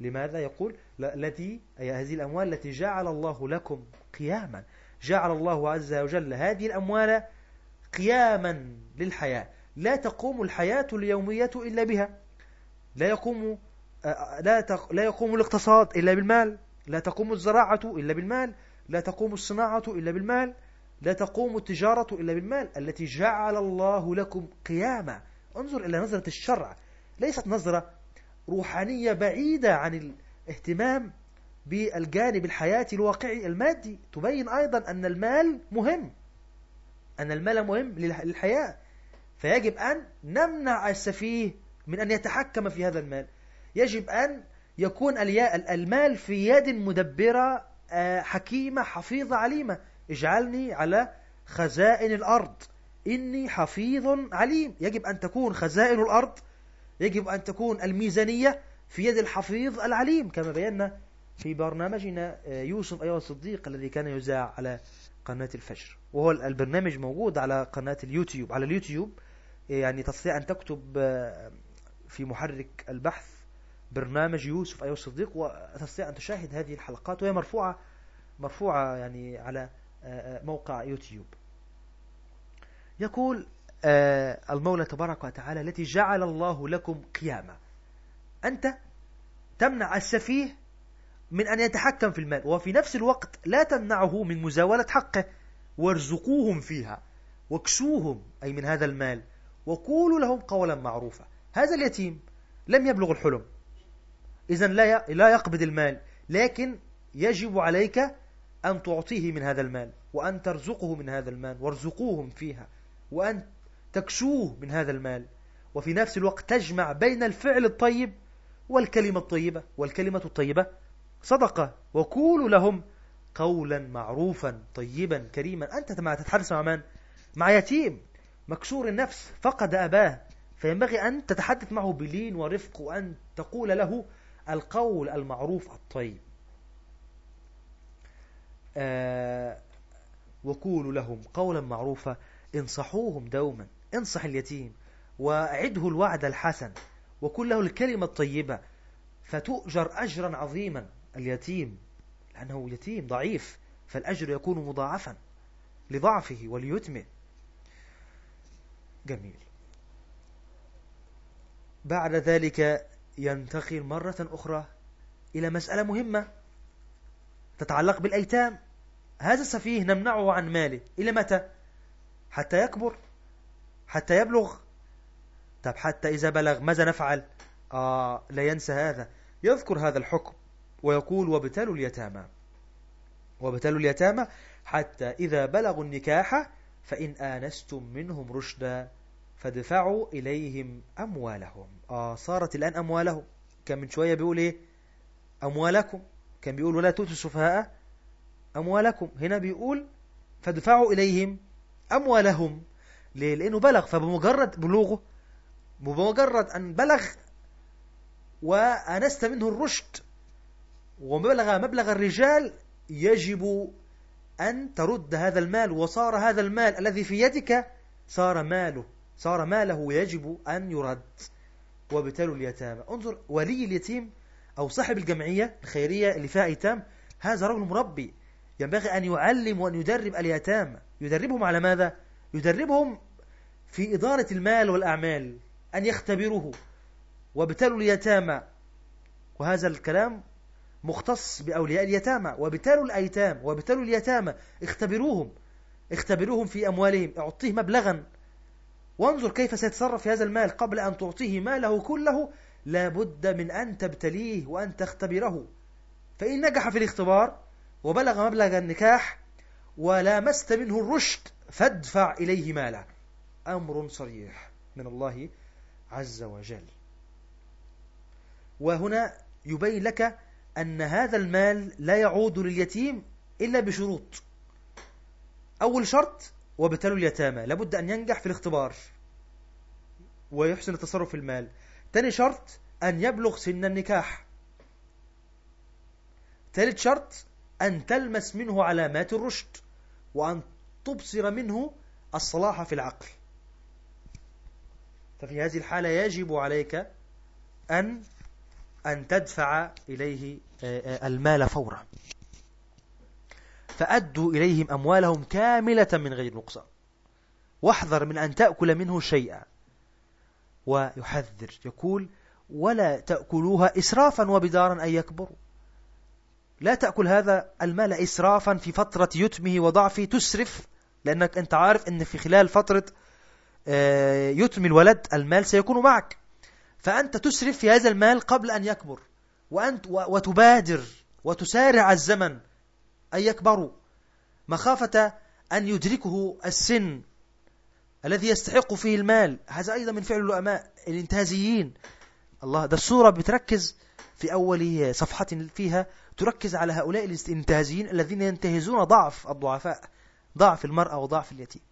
لماذا يقول؟ التي أي هذه الأموال التي جعل الله لكم قياما. جعل الله عز وجل هذه الأموال قياما للحياة. لا تقوم الحياة اليومية إلا بها. لا يقوم لا لا يقوم الاقتصاد إلا بالمال. لا تقوم الزراعة إلا بالمال. لا تقوم الصناعة إلا بالمال. لا تقوم التجارة إلا بالمال. التي جعل الله لكم قياما. انظر إلى نظرة الشرع. ليست نظرة روحانية بعيدة عن الاهتمام بالجانب الحياتي الواقعي المادي. تبين أيضا أن المال مهم. أن المال مهم للحياة. فيجب أن نمنع السفيه من أن يتحكم في هذا المال. يجب أن يكون المال في يد مدبرة آه، حكيمة حفيظة عليمة. اجعلني على خزائن الأرض. إني حفيظ عليم. يجب أن تكون خزائن الأرض. يجب أن تكون الميزانية في يد الحفيظ العليم كما بينا في برنامجنا آه، يوسف أيها الصديق الذي كان يذاع على قناة الفجر. وهو البرنامج موجود على قناة اليوتيوب على اليوتيوب. يعني تستطيع أن تكتب آه، في محرك البحث برنامج يوسف أيها الصديق وتستطيع أن تشاهد هذه الحلقات وهي مرفوعة مرفوعة يعني على آه، موقع يوتيوب. يقول المولى تبارك وتعالى التي جعل الله لكم قيامة أنت تمنع السفيه من أن يتحكم في المال وفي نفس الوقت لا تمنعه من مزاولة حقه وارزقوهم فيها واكسوهم أي من هذا المال. وقولوا لهم قولا معروفا. هذا اليتيم لم يبلغ الحلم. إذا لا لا يقبض المال لكن يجب عليك أن تعطيه من هذا المال وأن ترزقه من هذا المال وارزقوهم فيها وأن تكسوه من هذا المال. وفي نفس الوقت تجمع بين الفعل الطيب والكلمة الطيبة والكلمة الطيبة صدقة. وقولوا لهم قولا معروفا طيبا كريما. أنت تتحدث مع من؟ مع يتيم. مكسور النفس فقد أباه فينبغي أن تتحدث معه بلين ورفق وأن تقول له القول المعروف الطيب. آه وقولوا لهم قولا معروفا انصحوهم دوما انصح اليتيم وعده الوعد الحسن وكل له الكلمة الطيبة فتؤجر أجرا عظيما اليتيم لأنه يتيم ضعيف فالأجر يكون مضاعفا لضعفه وليتمه. جميل. بعد ذلك ينتقل مرة أخرى إلى مسألة مهمة تتعلق بالأيتام. هذا السفيه نمنعه عن ماله. إلى متى؟ حتى يكبر حتى يبلغ. طب حتى إذا بلغ ماذا نفعل؟ آه لا ينسى هذا. يذكر هذا الحكم ويقول وابتلوا اليتامى. وابتلوا اليتامى حتى إذا بلغوا النكاح فإن آنستم منهم رشدا فادفعوا إليهم أموالهم. آه صارت الآن أموالهم. كان من شوية بيقول إيه؟ أموالكم. كان بيقول ولا تؤتوا السفهاء أموالكم. هنا بيقول فادفعوا إليهم أموالهم. ليه؟ لأنه بلغ. فبمجرد بلوغه بمجرد أن بلغ وأنست منه الرشد ومبلغ مبلغ الرجال يجب أن ترد هذا المال وصار هذا المال الذي في يدك صار ماله صار ماله يجب أن يرد. وابتلوا اليتامى. انظر ولي اليتيم أو صاحب الجمعية الخيرية اللي فيها أيتام هذا رجل مربي. ينبغي أن يعلم وأن يدرب اليتامى. يدربهم على ماذا؟ يدربهم في إدارة المال والأعمال أن يختبروه. وابتلوا اليتامى. وهذا الكلام مختص بأولياء اليتامى وابتلوا الأيتام وابتلوا اليتامى. اختبروهم اختبروهم في أموالهم. أعطيه مبلغا. وانظر كيف سيتصرف في هذا المال. قبل أن تعطيه ماله كله لا بد من أن تبتليه وأن تختبره. فإن نجح في الاختبار وبلغ مبلغ النكاح ولامست منه الرشد فادفع إليه ماله. أمر صريح من الله عز وجل. وهنا يبين لك أن هذا المال لا يعود لليتيم إلا بشروط. أول شرط وابتلوا اليتامى لابد أن ينجح في الاختبار ويحسن التصرف في المال. ثاني شرط أن يبلغ سن النكاح. ثالث شرط أن تلمس منه علامات الرشد وأن تبصر منه الصلاح في العقل. ففي هذه الحالة يجب عليك أن أن تدفع إليه آه، آه، المال فورا. فأدوا إليهم أموالهم كاملة من غير نقصان. واحذر من أن تأكل منه شيئا. ويحذر يقول ولا تأكلوها إسرافا وبدارا أن يكبروا. لا تأكل هذا المال إسرافا في فترة يتمه وضعفه تسرف لأنك أنت عارف أن في خلال فترة آه، يتم الولد المال سيكون معك. فأنت تسرف في هذا المال قبل أن يكبر وأنت وتبادر وتسارع الزمن أن يكبروا. مخافة أن يدركه السن الذي يستحق فيه المال. هذا أيضا من فعل العلماء الانتهازيين الله ده الصورة بتركز في أول صفحة فيها تركز على هؤلاء الانتهازيين الذين ينتهزون ضعف الضعفاء ضعف المرأة وضعف اليتيم.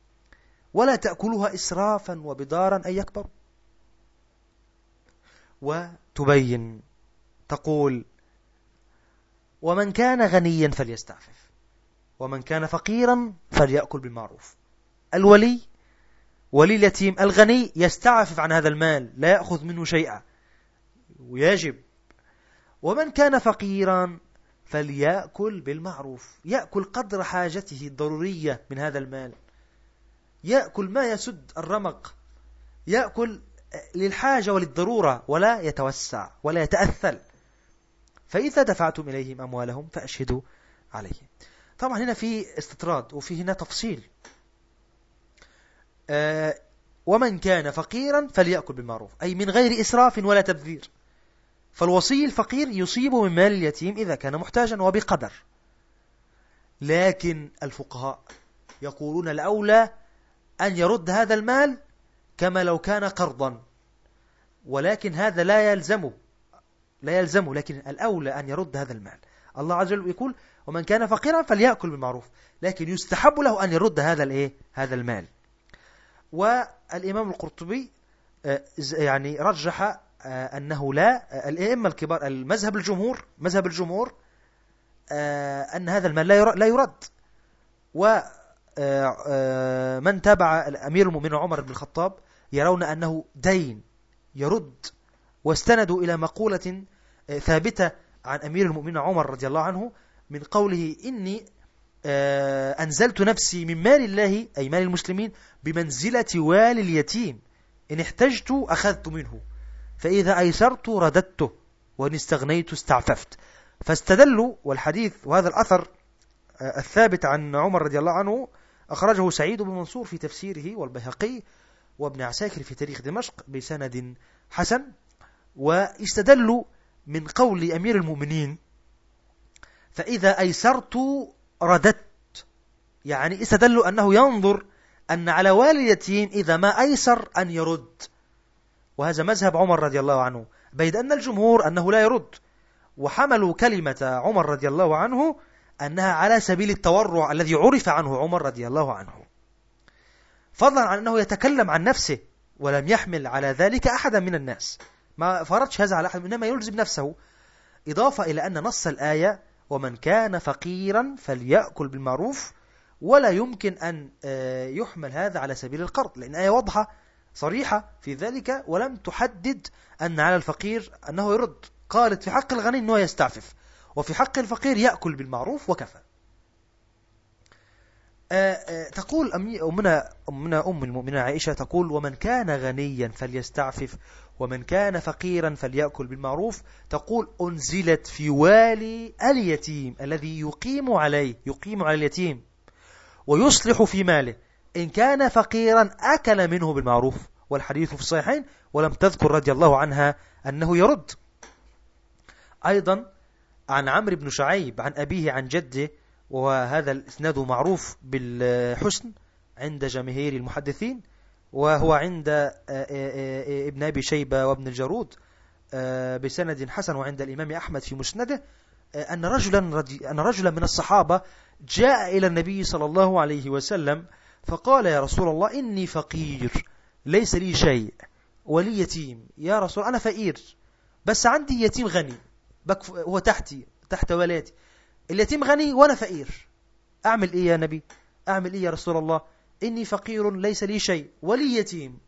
ولا تأكلها إسرافا وبدارا أن يكبروا. وتبين تقول ومن كان غنيا فليستعفف ومن كان فقيرا فليأكل بالمعروف. الولي ولي اليتيم الغني يستعفف عن هذا المال لا يأخذ منه شيئا ويجب. ومن كان فقيرا فليأكل بالمعروف يأكل قدر حاجته الضرورية من هذا المال يأكل ما يسد الرمق يأكل للحاجة وللضرورة ولا يتوسع ولا يتأثل. فإذا دفعتم إليهم أموالهم فأشهدوا عليهم. طبعا هنا في استطراد وفي هنا تفصيل. آه ومن كان فقيرا فليأكل بالمعروف. أي من غير إسراف ولا تبذير. فالوصي الفقير يصيب من مال اليتيم إذا كان محتاجا وبقدر. لكن الفقهاء يقولون الأولى أن يرد هذا المال كما لو كان قرضا. ولكن هذا لا يلزمه لا يلزمه لكن الأولى أن يرد هذا المال. الله عز وجل يقول ومن كان فقيرا فليأكل بالمعروف. لكن يستحب له أن يرد هذا الإيه؟ هذا المال. والإمام القرطبي آه، يعني رجح آه، أنه لا آه، الأئمة الكبار المذهب الجمهور مذهب الجمهور أن هذا المال لا يرد. ومن تابع أمير المؤمنين عمر بن الخطاب يرون أنه دين يرد واستندوا إلى مقولة آه، ثابتة عن أمير المؤمنين عمر رضي الله عنه من قوله إني آه، أنزلت نفسي من مال الله أي مال المسلمين بمنزلة والي اليتيم. إن احتجت أخذت منه. فإذا أيسرت رددته وإن استغنيت استعففت. فاستدلوا والحديث وهذا الأثر آه، الثابت عن عمر رضي الله عنه أخرجه سعيد بن منصور في تفسيره والبيهقي وابن عساكر في تاريخ دمشق بسند حسن واستدلوا من قول أمير المؤمنين فإذا أيسرت رددت. يعني استدلوا أنه ينظر أن على والي اليتيم إذا ما أيسر أن يرد. وهذا مذهب عمر رضي الله عنه بيد أن الجمهور أنه لا يرد. وحملوا كلمة عمر رضي الله عنه أنها على سبيل التورع الذي عرف عنه عمر رضي الله عنه. فضلا عن أنه يتكلم عن نفسه ولم يحمل على ذلك أحدا من الناس. ما فرضش هذا على أحد إنما يلزم نفسه. إضافة إلى أن نص الآية ومن كان فقيرا فليأكل بالمعروف ولا يمكن أن آه، يحمل هذا على سبيل القرض. لأن آية واضحة صريحة في ذلك ولم تحدد أن على الفقير أنه يرد. قالت في حق الغني أنه يستعفف. وفي حق الفقير يأكل بالمعروف وكفى. آه، آه، تقول أمنا, أمنا أم المؤمنين عائشة تقول ومن كان غنيا فليستعفف ومن كان فقيرا فليأكل بالمعروف. تقول أنزلت في والي اليتيم الذي يقيم عليه يقيم على اليتيم ويصلح في ماله. إن كان فقيرا أكل منه بالمعروف. والحديث في الصحيحين ولم تذكر رضي الله عنها أنه يرد. أيضا عن عمرو بن شعيب عن أبيه عن جده وهذا الإسناد معروف بالحسن عند جماهير المحدثين وهو عند آه، آه، آه، ابن أبي شيبة وابن الجرود بسند حسن وعند الإمام أحمد في مسنده أن رجلا, أن رجلا من الصحابة جاء إلى النبي صلى الله عليه وسلم فقال يا رسول الله إني فقير ليس لي شيء ولي يتيم يا رسول أنا فقير بس عندي يتيم غني. هو تحتي تحت ولاتي. اليتيم غني وأنا فقير. أعمل إيه يا نبي؟ أعمل إيه يا رسول الله؟ إني فقير ليس لي شيء ولي يتيم.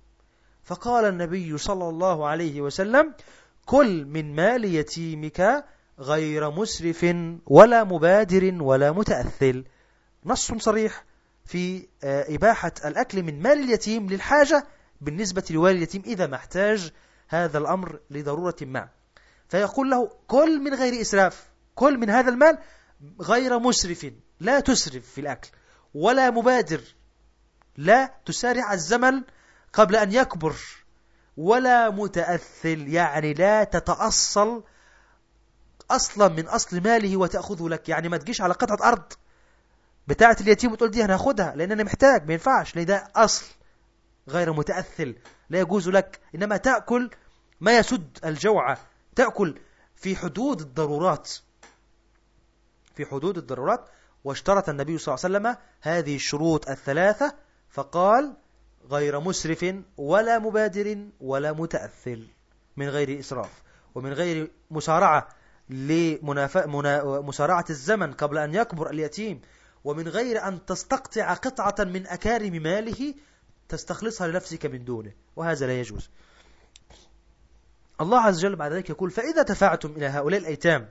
فقال النبي صلى الله عليه وسلم كل من مال يتيمك غير مسرف ولا مبادر ولا متأثل. نص صريح في آه، إباحة الأكل من مال اليتيم للحاجة بالنسبة لوالي اليتيم إذا ما احتاج هذا الأمر لضرورة ما. فيقول له كل من غير إسراف كل من هذا المال غير مسرف لا تسرف في الأكل ولا مبادر لا تسارع الزمن قبل أن يكبر ولا متأثل يعني لا تتأصل أصلا من أصل ماله وتأخذه لك يعني ما تجيش على قطعة أرض بتاعة اليتيم وتقول دي أنا لأن أنا محتاج ما ينفعش لأن ده أصل غير متأثل لا يجوز لك إنما تأكل ما يسد الجوع. تأكل في حدود الضرورات. في حدود الضرورات. واشترط النبي صلى الله عليه وسلم هذه الشروط الثلاثة فقال غير مسرف ولا مبادر ولا متأثل من غير إسراف ومن غير مسارعة لمسارعة الزمن قبل أن يكبر اليتيم ومن غير أن تستقطع قطعة من أكارم ماله تستخلصها لنفسك من دونه وهذا لا يجوز. الله عز وجل بعد ذلك يقول فإذا دفعتم إلى هؤلاء الأيتام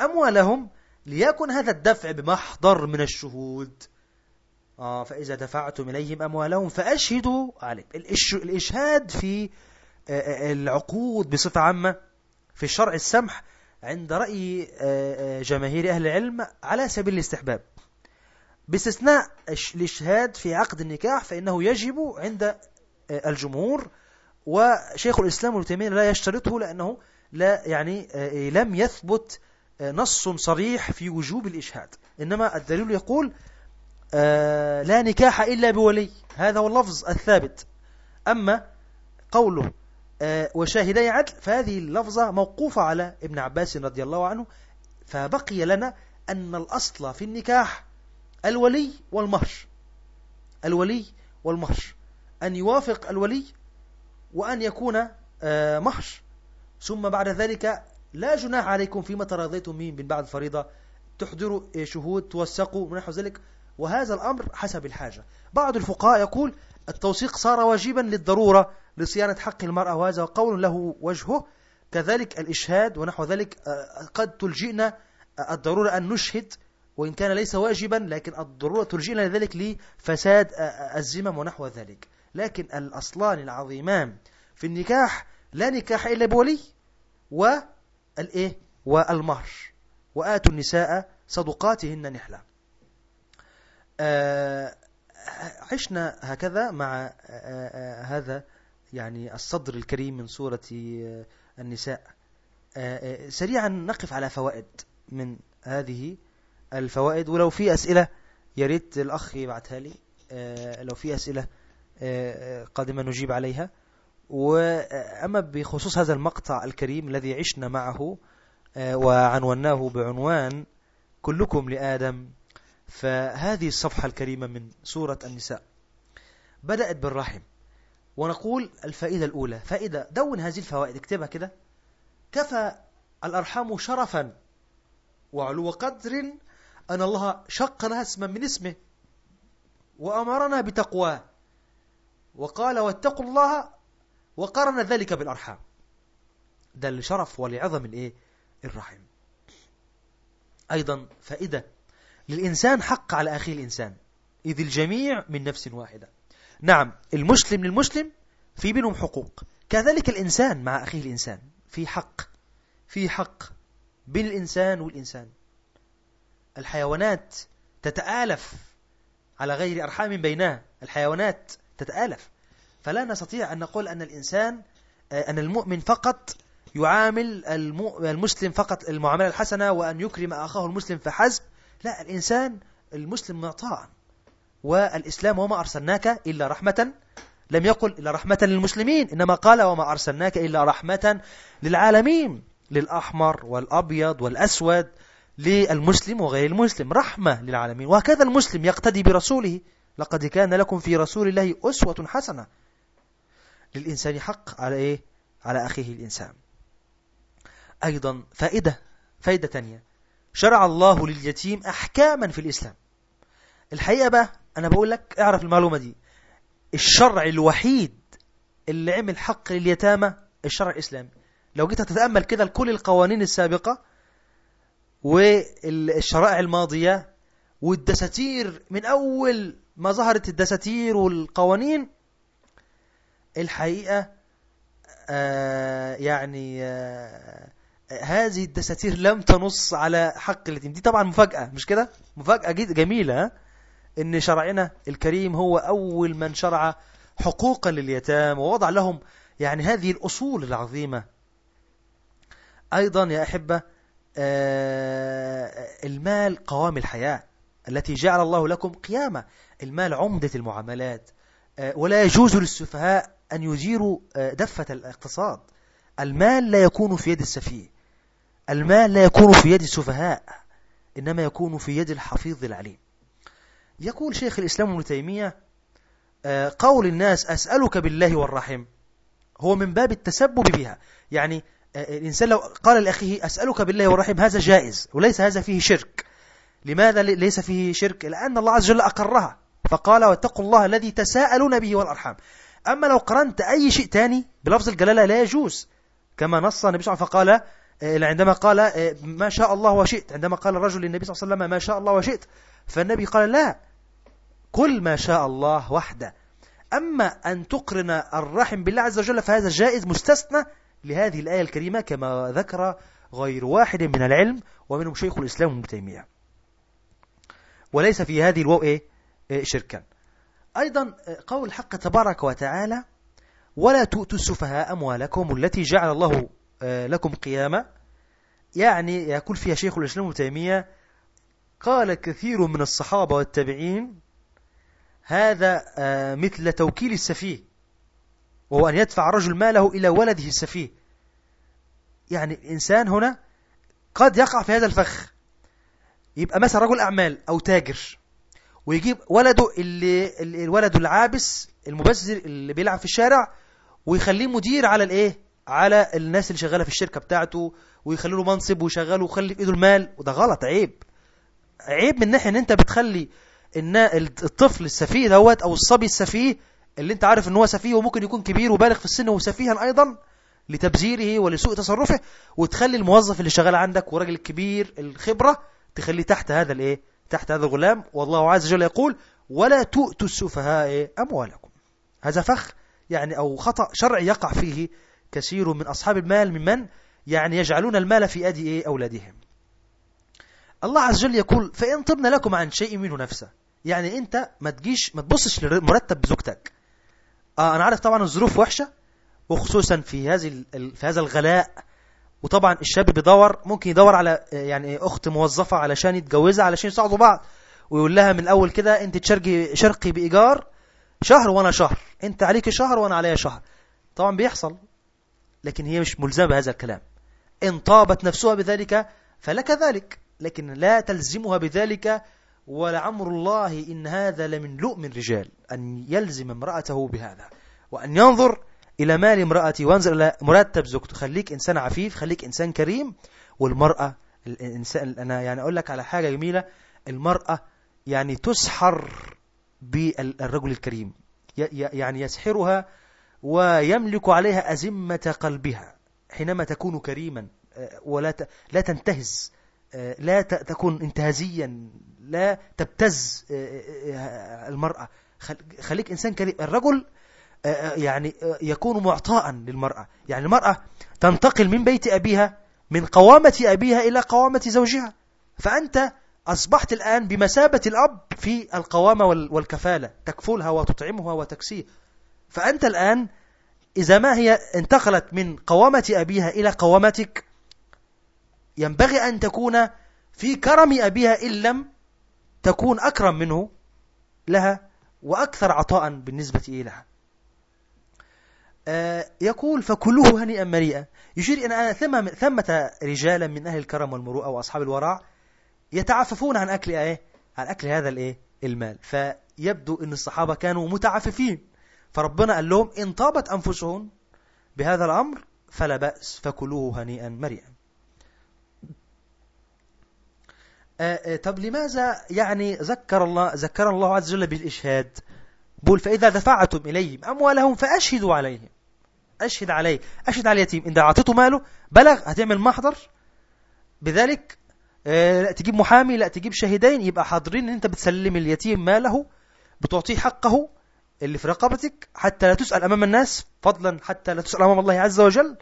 أموالهم ليكن هذا الدفع بمحضر من الشهود. آه فإذا دفعتم إليهم أموالهم فأشهدوا عليهم الإشهاد في آه، آه، العقود بصفة عامة في الشرع السمح عند رأي آه، جماهير أهل العلم على سبيل الاستحباب. باستثناء الإشهاد في عقد النكاح فإنه يجب عند الجمهور وشيخ الإسلام ابن تيمية لا يشترطه لأنه لا يعني لم يثبت نص صريح في وجوب الإشهاد. إنما الدليل يقول آه، لا نكاح إلا بولي. هذا هو اللفظ الثابت. أما قوله آه، وشاهدي عدل فهذه اللفظة موقوفة على ابن عباس رضي الله عنه فبقي لنا أن الأصل في النكاح الولي والمهر الولي والمهر أن يوافق الولي وأن يكون آه، مهر ثم بعد ذلك لا جناح عليكم فيما تراضيتم من بعد الفريضة تحضروا شهود توثقوا ونحو ذلك. وهذا الأمر حسب الحاجة. بعض الفقهاء يقول التوثيق صار واجبا للضرورة لصيانة حق المرأة وهذا قول له وجهه. كذلك الإشهاد ونحو ذلك آه، قد تلجئنا الضرورة أن نشهد وإن كان ليس واجبا لكن الضرورة تلجئنا لذلك لفساد آه، آه، الزمم ونحو ذلك. لكن الأصلان العظيمان في النكاح لا نكاح إلا بولي والإيه والمهر وآتوا النساء صدقاتهن نحلة. آه، عشنا هكذا مع آه، آه، هذا يعني الصدر الكريم من سورة النساء. سريعا نقف على فوائد من هذه الفوائد. ولو في أسئلة يريد الأخ يبعثها لي. لو في أسئلة قادمة نجيب عليها. وأما بخصوص هذا المقطع الكريم الذي عشنا معه وعنوناه بعنوان كلكم لآدم فهذه الصفحة الكريمة من سورة النساء. بدأت بالرحم. ونقول الفائدة الأولى. فائدة دون هذه الفوائد اكتبها كده. كفى الأرحام شرفا وعلو قدر أن الله شق لها اسما من اسمه وأمرنا بتقواه. وقال واتقوا الله وقارن ذلك بالأرحام. ده لشرف ولعظم الإيه؟ الرحم. أيضا فائدة. للإنسان حق على أخيه الإنسان. إذ الجميع من نفس واحدة. نعم المسلم للمسلم في بينهم حقوق. كذلك الإنسان مع أخيه الإنسان. في حق. في حق بين الإنسان والإنسان. الحيوانات تتآلف على غير أرحام بينها. الحيوانات تتآلف. فلا نستطيع أن نقول أن الإنسان آه، أن المؤمن فقط يعامل المسلم فقط المعاملة الحسنة وأن يكرم أخاه المسلم فحسب لا الإنسان المسلم معطاء. والإسلام وما أرسلناك إلا رحمة لم يقل إلا رحمة للمسلمين. إنما قال وما أرسلناك إلا رحمة للعالمين. للأحمر والأبيض والأسود للمسلم وغير المسلم. رحمة للعالمين. وهكذا المسلم يقتدي برسوله. لقد كان لكم في رسول الله أسوة حسنة. للإنسان حق على إيه؟ على أخيه الإنسان. أيضا فائدة فائدة تانية. شرع الله لليتيم أحكاما في الإسلام. الحقيقة بقى أنا بقول لك اعرف المعلومة دي. الشرع الوحيد اللي عمل حق لليتامى الشرع الإسلامي. لو جيت تتأمل كده لكل القوانين السابقة والشرائع الماضية والدساتير من أول ما ظهرت الدساتير والقوانين؟ الحقيقة آه يعني آه هذه الدساتير لم تنص على حق اليتيم. دي طبعا مفاجأة مش كده؟ مفاجأة جميلة إن شرعنا الكريم هو أول من شرع حقوقا لليتام ووضع لهم يعني هذه الأصول العظيمة. أيضا يا أحبة آه المال قوام الحياة التي جعل الله لكم قيامة المال عمدة المعاملات آه ولا يجوز للسفهاء أن يديروا آه دفة الاقتصاد. المال لا يكون في يد السفيه. المال لا يكون في يد السفهاء إنما يكون في يد الحفيظ العليم. يقول شيخ الإسلام ابن تيمية قول الناس أسألك بالله والرحم هو من باب التسبب بها. يعني الإنسان لو قال لأخيه أسألك بالله والرحم هذا جائز وليس هذا فيه شرك. لماذا ليس فيه شرك؟ لأن الله عز وجل أقرها. فقال واتقوا الله الذي تساءلون به والأرحام. أما لو قرنت أي شيء تاني بلفظ الجلالة لا يجوز. كما نص النبي صلى الله عليه وسلم فقال عندما قال ما شاء الله وشئت. عندما قال الرجل للنبي صلى الله عليه وسلم ما شاء الله وشئت. فالنبي قال لا كل ما شاء الله وحده. أما أن تقرن الرحم بالله عز وجل فهذا جائز مستثنى لهذه الآية الكريمة كما ذكر غير واحد من العلم ومنهم شيخ الإسلام ابن تيمية. وليس في هذه الواو إيه؟ إيه شركا. أيضا قول الحق تبارك وتعالى ولا تؤتوا السفهاء أموالكم التي جعل الله لكم قياما. يعني يقول فيها شيخ الإسلام تيمية قال كثير من الصحابة والتابعين هذا مثل توكيل السفيه وهو أن يدفع رجل ماله إلى ولده السفيه. يعني الإنسان هنا قد يقع في هذا الفخ. يبقى مثلا رجل أعمال أو تاجر. ويجيب ولده اللي الولد العابس المبذر اللي بيلعب في الشارع ويخليه مدير على الايه؟ على الناس اللي شغالة في الشركة بتاعته ويخلي له منصب ويشغله ويخلي في ايده المال. وده غلط عيب. عيب من ناحية إن أنت بتخلي إن الطفل السفيه دوت أو الصبي السفيه اللي أنت عارف إن هو سفيه وممكن يكون كبير وبالغ في السن وسفيها أيضا لتبذيره ولسوء تصرفه وتخلي الموظف اللي شغال عندك وراجل الكبير الخبرة تخليه تحت هذا الإيه؟ تحت هذا الغلام والله عز وجل يقول ولا تؤتوا السفهاء أموالكم. هذا فخ يعني أو خطأ شرعي يقع فيه كثير من أصحاب المال ممن يعني يجعلون المال في ايدي إيه؟ أولادهم. الله عز وجل يقول فإن طبنا لكم عن شيء منه نفسه. يعني أنت ما تجيش ما تبصش لمرتب زوجتك آه أنا عارف طبعا الظروف وحشة وخصوصا في هذه في هذا الغلاء وطبعا الشاب بيدور ممكن يدور على يعني أخت موظفة علشان يتجوزها علشان يساعدوا بعض. ويقول لها من الأول كده أنت تشاركي شرقي بإيجار شهر وأنا شهر. أنت عليك شهر وأنا عليا شهر. طبعا بيحصل. لكن هي مش ملزمة بهذا الكلام. إن طابت نفسها بذلك فلك ذلك لكن لا تلزمها بذلك ولعمر الله إن هذا لمن لؤم الرجال أن يلزم امرأته بهذا. وأن ينظر إلى مال امرأتي وانظر إلى مرتب زوجته. خليك إنسان عفيف خليك إنسان كريم. والمرأة الإنسان أنا يعني أقول لك على حاجة جميلة. المرأة يعني تسحر بالرجل الكريم. يعني يسحرها ويملك عليها أزمة قلبها. حينما تكون كريما ولا لا تنتهز لا تكون انتهازيا لا تبتز المرأة. خليك إنسان كريم. الرجل يعني يكون معطاء للمرأة. يعني المرأة تنتقل من بيت أبيها من قوامة أبيها إلى قوامة زوجها. فأنت أصبحت الآن بمثابة الأب في القوامة والكفالة. تكفلها وتطعمها وتكسيه. فأنت الآن إذا ما هي انتقلت من قوامة أبيها إلى قوامتك ينبغي أن تكون في كرم أبيها إن لم تكون أكرم منه لها وأكثر عطاء بالنسبة إليها. آه، يقول فكلوه هنيئا مريئا يشير إن أنا ثم ثمة رجالا من أهل الكرم والمروءة وأصحاب الورع يتعففون عن أكل إيه؟ عن أكل هذا الإيه؟ المال. فيبدو أن الصحابة كانوا متعففين. فربنا قال لهم إن طابت أنفسهم بهذا الأمر فلا بأس فكلوه هنيئا مريئا آه، آه، طب لماذا يعني ذكر الله ذكر الله عز وجل بالإشهاد؟ بقول فإذا دفعتم إليهم أموالهم فأشهدوا عليهم. أشهد عليه أشهد على اليتيم. إذا أعطيته ماله بلغ هتعمل محضر. بذلك آه، لا تجيب محامي لا تجيب شاهدين يبقى حاضرين إن أنت بتسلم اليتيم ماله بتعطيه حقه اللي في رقبتك حتى لا تسأل أمام الناس فضلا حتى لا تسأل أمام الله عز وجل.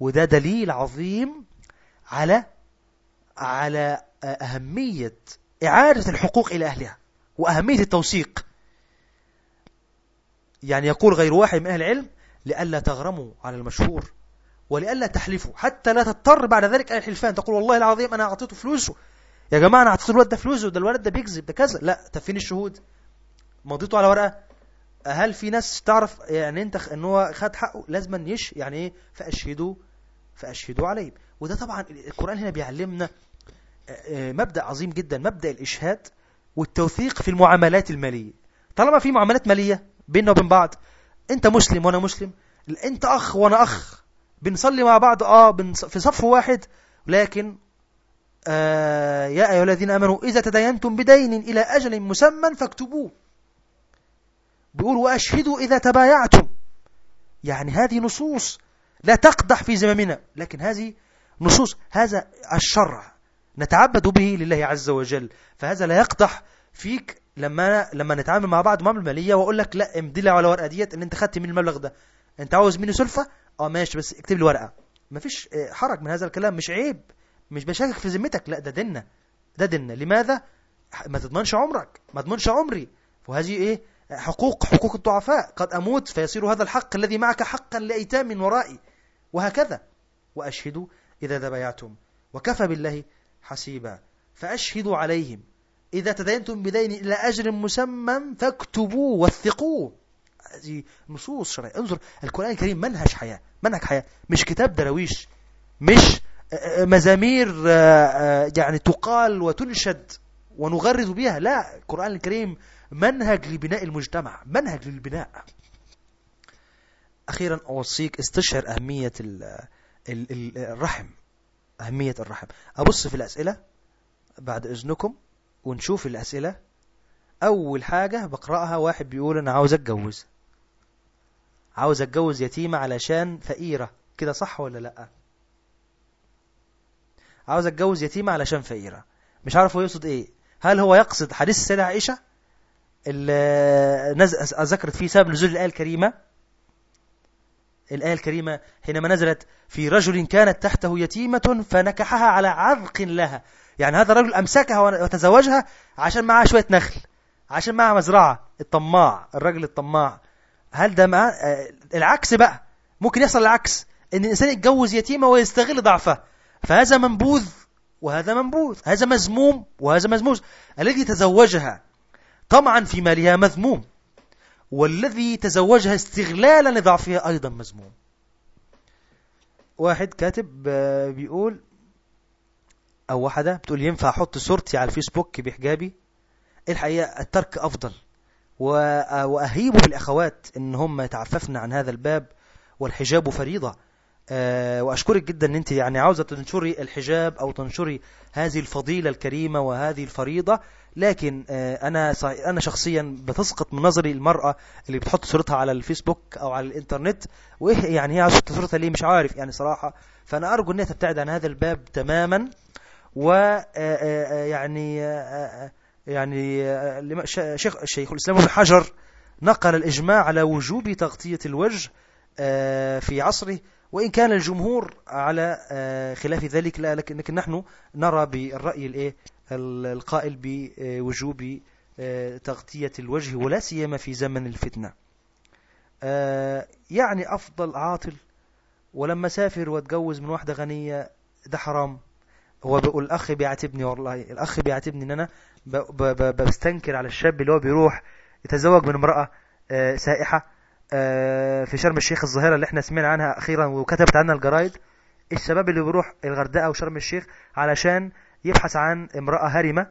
وده دليل عظيم على على أهمية إعادة الحقوق إلى أهلها وأهمية التوثيق. يعني يقول غير واحد من أهل العلم لئلا تغرموا على المشهور ولئلا تحلفوا حتى لا تضطر بعد ذلك أهل الحلفان. تقول والله العظيم أنا أعطيته فلوسه. يا جماعة أنا أعطيته الولد ده فلوسه ده الولد ده بيكذب ده كذا. لا تفين الشهود؟ مضيته على ورقة. هل في ناس تعرف يعني أنت إن هو خد حقه؟ لازم يش يعني إيه؟ فأشهدوا فأشهدوا عليه. وده طبعا القرآن هنا بيعلمنا آه، مبدأ عظيم جدا مبدأ الإشهاد والتوثيق في المعاملات المالية. طالما في معاملات مالية بيننا وبين بعض انت مسلم وأنا مسلم. انت اخ وأنا اخ. بنصلي مع بعض آه في صف واحد. لكن آه يا أيها الذين آمنوا إذا تدينتم بدين إلى أجل مسمى فاكتبوه. بيقول وأشهدوا إذا تبايعتم. يعني هذه نصوص لا تقدح في زمامنا. لكن هذه نصوص هذا الشرع. نتعبد به لله عز وجل. فهذا لا يقدح فيك لما لما نتعامل مع بعض معامله ماليه وأقول لك لا امضي لي على ورقه ديت إن أنت خدت من المبلغ ده. أنت عاوز مني سلفة؟ آه ماشي بس اكتب لي ورقة. مفيش آه، حرج من هذا الكلام مش عيب مش بشكك في ذمتك لا ده ديننا ده ديننا. لماذا؟ ما تضمنش عمرك ما تضمنش عمري. وهذه إيه؟ حقوق حقوق الضعفاء. قد أموت فيصير هذا الحق الذي معك حقا لأيتام من ورائي. وهكذا. واشهدوا إذا تبايعتم. وكفى بالله حسيبا. فأشهدوا عليهم. إذا تدينتم بدين إلى أجر مسمى فاكتبوه وثقوه. هذه نصوص شرعية. انظر القرآن الكريم منهج حياة منهج حياة مش كتاب درويش مش آه، آه، مزامير آه، يعني تقال وتنشد ونغرد بها. لا القرآن الكريم منهج لبناء المجتمع منهج للبناء. أخيرا أوصيك استشعر أهمية الرحم أهمية الرحم. أبص في الأسئلة بعد إذنكم. ونشوف الأسئلة. أول حاجة بقرأها واحد بيقول أنا عاوز أتجوز. عاوز أتجوز يتيمة علشان فقيرة. كده صح ولا لأ؟ عاوز أتجوز يتيمة علشان فقيرة. مش عارف هو يقصد إيه. هل هو يقصد حديث السيدة عائشة اللي ذكرت فيه سبب نزول الآية الكريمة؟ الآية الكريمة حينما نزلت في رجل كانت تحته يتيمة فنكحها على عذق لها. يعني هذا الرجل أمسكها وتزوجها عشان معها شوية نخل عشان معها مزرعة الطماع الرجل الطماع. هل ده مع آه، العكس بقى. ممكن يحصل العكس إن الإنسان يتجوز يتيمة ويستغل ضعفه فهذا منبوذ وهذا منبوذ هذا مذموم وهذا مذموم الذي تزوجها طمعا في مالها مذموم. والذي تزوجها استغلالا لضعفها أيضا مذموم. واحد كاتب آه، بيقول أو واحدة بتقول ينفع أحط صورتي على الفيسبوك بحجابي؟ الحقيقة الترك أفضل. وأهيب بالأخوات إن هم يتعففن عن هذا الباب والحجاب فريضة. آه، وأشكرك جدا أن أنت يعني عاوزة تنشري الحجاب أو تنشري هذه الفضيلة الكريمة وهذه الفريضة. لكن آه، أنا أنا شخصيا بتسقط من نظري المرأة اللي بتحط صورتها على الفيسبوك أو على الإنترنت. وإيه يعني هي عاوزة صورتها ليه؟ مش عارف يعني صراحة. فأنا أرجو أنها تبتعد عن هذا الباب تماما. ويعني آه، آه، آه، يعني شيخ الشيخ الإسلام ابن حجر نقل الإجماع على وجوب تغطية الوجه في عصره وإن كان الجمهور على خلاف ذلك لكن نحن نرى بالرأي الإيه القائل بوجوب تغطية الوجه ولا سيما في زمن الفتنة. يعني أفضل عاطل ولما سافر واتجوز من واحدة غنية ده حرام. هو بيقول الأخ بيعاتبني والله الأخ بيعاتبني ب- ب- بستنكر على الشاب اللي هو بيروح يتزوج من امرأة آه، سائحة آه، في شرم الشيخ الظاهرة اللي إحنا سمعنا عنها أخيرا وكتبت عنها الجرايد. الشباب اللي بيروح الغردقة وشرم الشيخ علشان يبحث عن امرأة هرمة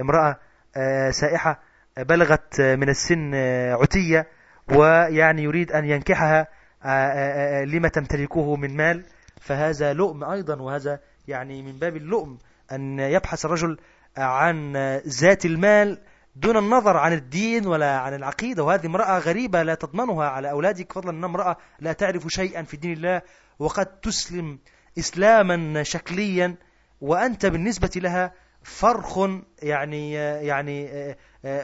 امرأة آه، سائحة آه، بلغت من السن عتية ويعني يريد أن ينكحها لما تمتلكه من مال. فهذا لؤم أيضا وهذا يعني من باب اللؤم أن يبحث الرجل عن ذات المال دون النظر عن الدين ولا عن العقيدة. وهذه امرأة غريبة لا تضمنها على أولادك فضلا أنها امرأة لا تعرف شيئا في دين الله وقد تسلم إسلاما شكليا. وأنت بالنسبة لها فرخ يعني يعني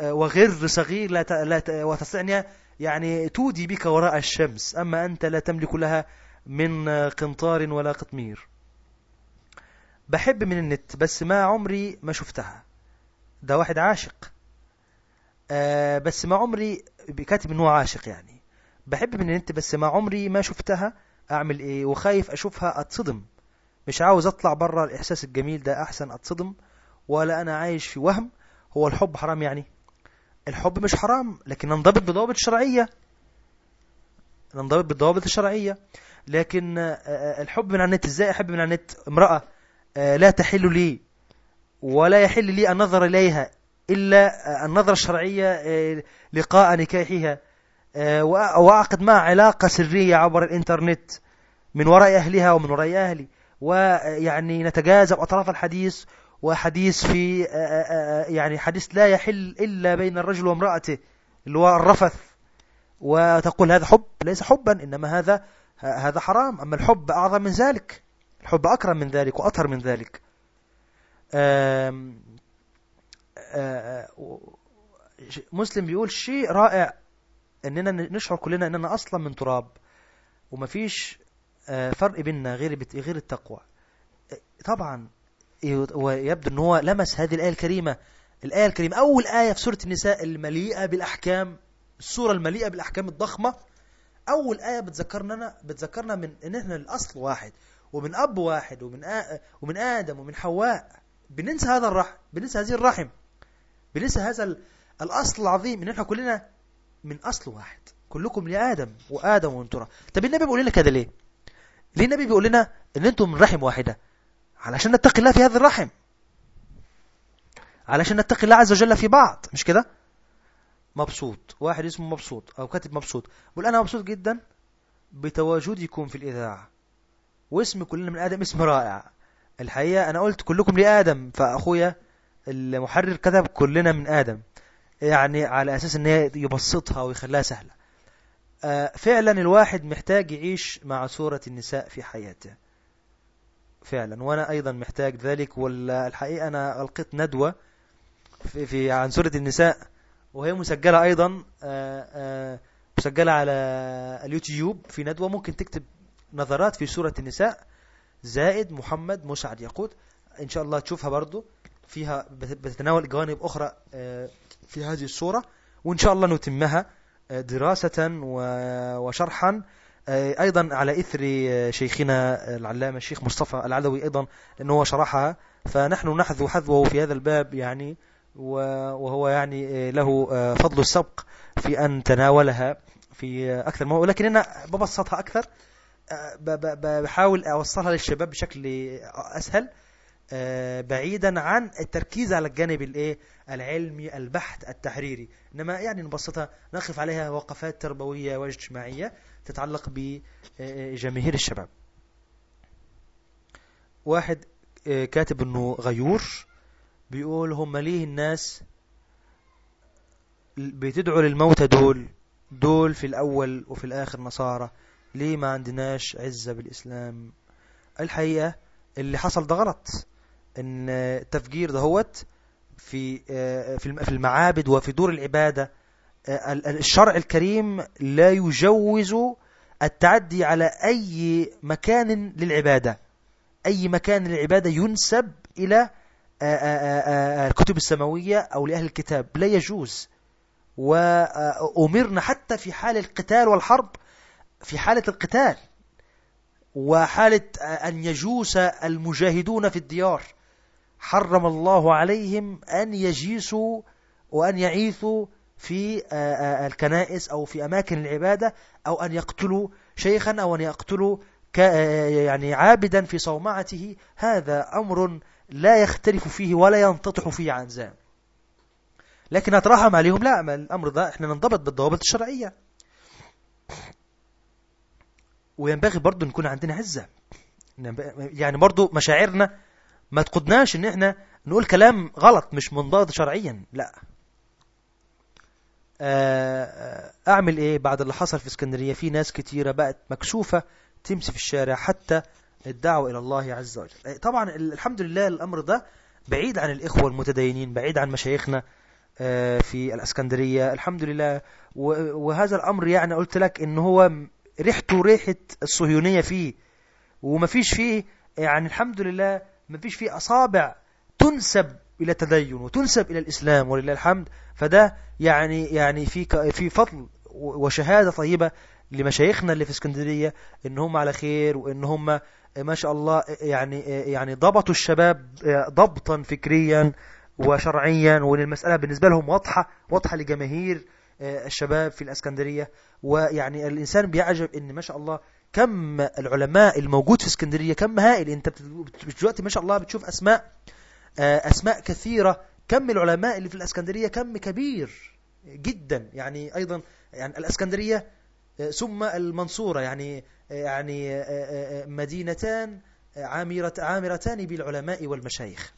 وغر صغير لا لا وتستطيع يعني تودي بك وراء الشمس. أما أنت لا تملك لها من قنطار ولا قطمير. بحب من النت بس ما عمري ما شفتها. ده واحد عاشق. آه بس ما عمري كاتب إنه عاشق يعني. بحب من النت بس ما عمري ما شفتها. أعمل إيه؟ وخايف أشوفها أتصدم. مش عاوز أطلع بره الإحساس الجميل ده أحسن أتصدم. ولا أنا عايش في وهم. هو الحب حرام يعني؟ الحب مش حرام لكن ننضبط بضوابط شرعية. ننضبط بالضوابط الشرعية لكن آه، آه، الحب من على النت. إزاي أحب من على النت؟ امرأة. آه، لا تحل لي ولا يحل لي النظر إليها إلا آه، النظرة الشرعية آه، لقاء نكاحها. آه، وأ- وأعقد معها علاقة سرية عبر الإنترنت من وراء أهلها ومن وراء أهلي. ويعني نتجاذب أطراف الحديث وحديث في آه، آه، آه، يعني حديث لا يحل إلا بين الرجل وامرأته اللي هو الرفث. وتقول هذا حب ليس حبا إنما هذا هذا حرام. أما الحب أعظم من ذلك. الحب أكرم من ذلك وأطهر من ذلك. مسلم بيقول شيء رائع إننا نشعر كلنا إننا أصلا من تراب ومفيش فرق بيننا غير غير التقوى. طبعا ويبدو إن هو لمس هذه الآية الكريمة. الآية الكريمة أول آية في سورة النساء المليئة بالأحكام السورة المليئة بالأحكام الضخمة أول آية بتذكرنا بتذكرنا من إن إحنا الأصل واحد. ومن أب واحد ومن. ومن آدم ومن حواء بننسى هذا الرحم بننسى هذه الرحم. بننسى هذا ال... الأصل العظيم إن إحنا كلنا من أصل واحد. كلكم لادم وآدم ومن تراب. طب النبي بيقول لنا كده ليه؟ ليه النبي بيقول لنا إن أنتم من رحم واحدة؟ علشان نتقي الله في هذا الرحم. علشان نتقي الله عز وجل في بعض. مش كده؟ مبسوط. واحد اسمه مبسوط أو كاتب مبسوط. بيقول أنا مبسوط جدا بتواجدكم في الإذاعة. واسم كلنا من آدم اسم رائع. الحقيقة أنا قلت كلكم لادم فأخويا المحرر كتب كلنا من آدم. يعني على أساس إن هي يبسطها ويخليها سهلة. آه، فعلا الواحد محتاج يعيش مع سوره النساء في حياته. فعلا وأنا أيضا محتاج ذلك. والحقيقة أنا ألقيت ندوة في, في عن سوره النساء وهي مسجلة أيضا آه، آه، مسجلة على اليوتيوب في ندوة ممكن تكتب نظرات في سورة النساء. زائد محمد مسعد يقود إن شاء الله تشوفها برضو فيها بت- بتتناول جوانب أخرى آه، في هذه السورة وإن شاء الله نتمها آه، دراسة و- وشرحا آه، أيضا على آه، شيخنا العلامة الشيخ مصطفى العلوي أيضا لأنه هو شرحها. فنحن نحذو حذوه في هذا الباب يعني وهو يعني له فضل السبق في أن تناولها في ما ولكن أنا ببسطها ب- بحاول أوصلها للشباب بشكل أسهل آه، بعيدا عن التركيز على الجانب الإيه؟ العلمي البحث التحريري. إنما يعني نبسطها نقف عليها وقفات تربوية واجتماعية تتعلق بجماهير الشباب. واحد آه، كاتب إنه غيور بيقول هم ليه الناس بتدعو للموتى دول؟ دول في الأول وفي الآخر نصارى. ليه ما عندناش عزة بالإسلام؟ الحقيقة اللي حصل ده غلط إن التفجير دهوت في آه، في الم- في المعابد وفي دور العبادة آه، ال- ال- الشرع الكريم لا يجوز التعدي على أي مكان للعبادة. أي مكان للعبادة ينسب إلى آه، الكتب السماوية أو لأهل الكتاب. لا يجوز. وأمرنا حتى في حال القتال والحرب في حالة القتال وحالة أن يجوس المجاهدون في الديار حرم الله عليهم أن يجيسوا وأن يعيثوا في الكنائس أو في أماكن العبادة أو أن يقتلوا شيخا أو أن يقتلوا يعني عابدا في صومعته. هذا أمر لا يختلف فيه ولا ينتطح فيه عن ذلك لكن أترحم عليهم؟ لا الأمر ده إحنا ننضبط بالضوابط الشرعية. وينبغي برضو نكون عندنا عزة. يعني برضو مشاعرنا ما تقودناش إن إحنا نقول كلام غلط مش منضبط شرعيا لا. أعمل إيه بعد اللي حصل في اسكندرية؟ في ناس كتيرة بقت مكشوفة تمشي في الشارع حتى الدعوة إلى الله عز وجل. طبعا الحمد لله الأمر ده بعيد عن الإخوة المتدينين بعيد عن مشايخنا في الأسكندرية الحمد لله. وهذا الأمر يعني قلت لك إن هو ريحته ريحة الصهيونية فيه ومفيش فيه يعني الحمد لله مفيش فيه أصابع تنسب إلى التدين وتنسب إلى الإسلام ولله الحمد. فده يعني يعني في في فضل وشهادة طيبة لمشايخنا اللي في اسكندرية إن هم على خير وإن هم ما شاء الله يعني يعني ضبطوا الشباب ضبطا فكريا وشرعيا وان المسألة بالنسبة لهم واضحة واضحة لجماهير الشباب في الإسكندرية. ويعني الإنسان بيعجب إن ما شاء الله كم العلماء الموجود في إسكندرية كم هائل. أنت دلوقتي ما شاء الله بتشوف أسماء أسماء كثيرة. كم العلماء اللي في الإسكندرية كم كبير جدا. يعني أيضا يعني الإسكندرية ثم المنصورة. يعني يعني مدينتان عامرتان بالعلماء والمشايخ.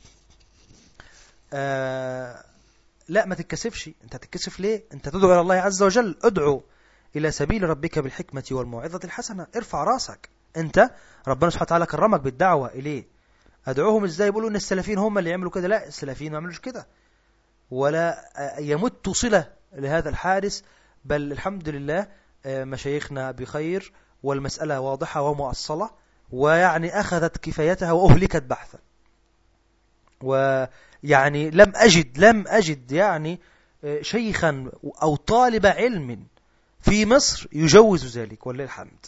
لا ما تتكسفش. انت تتكسف ليه؟ انت تدعو إلى الله عز وجل. ادعو إلى سبيل ربك بالحكمة والموعظة الحسنة. ارفع رأسك. انت ربنا سبحانه وتعالى كرمك بالدعوة. إليه؟ أدعوهم إزاي؟ يقولوا إن السلفيين هم اللي يعملوا كده. لا السلفيين ما يعملوش كده. ولا يمت صلة لهذا الحارس. بل الحمد لله مشايخنا بخير والمسألة واضحة ومؤصلة ويعني أخذت كفايتها وأهلكت بحثا. ويعني لم أجد لم أجد يعني شيخا أو طالب علم في مصر يجوز ذلك ولله الحمد.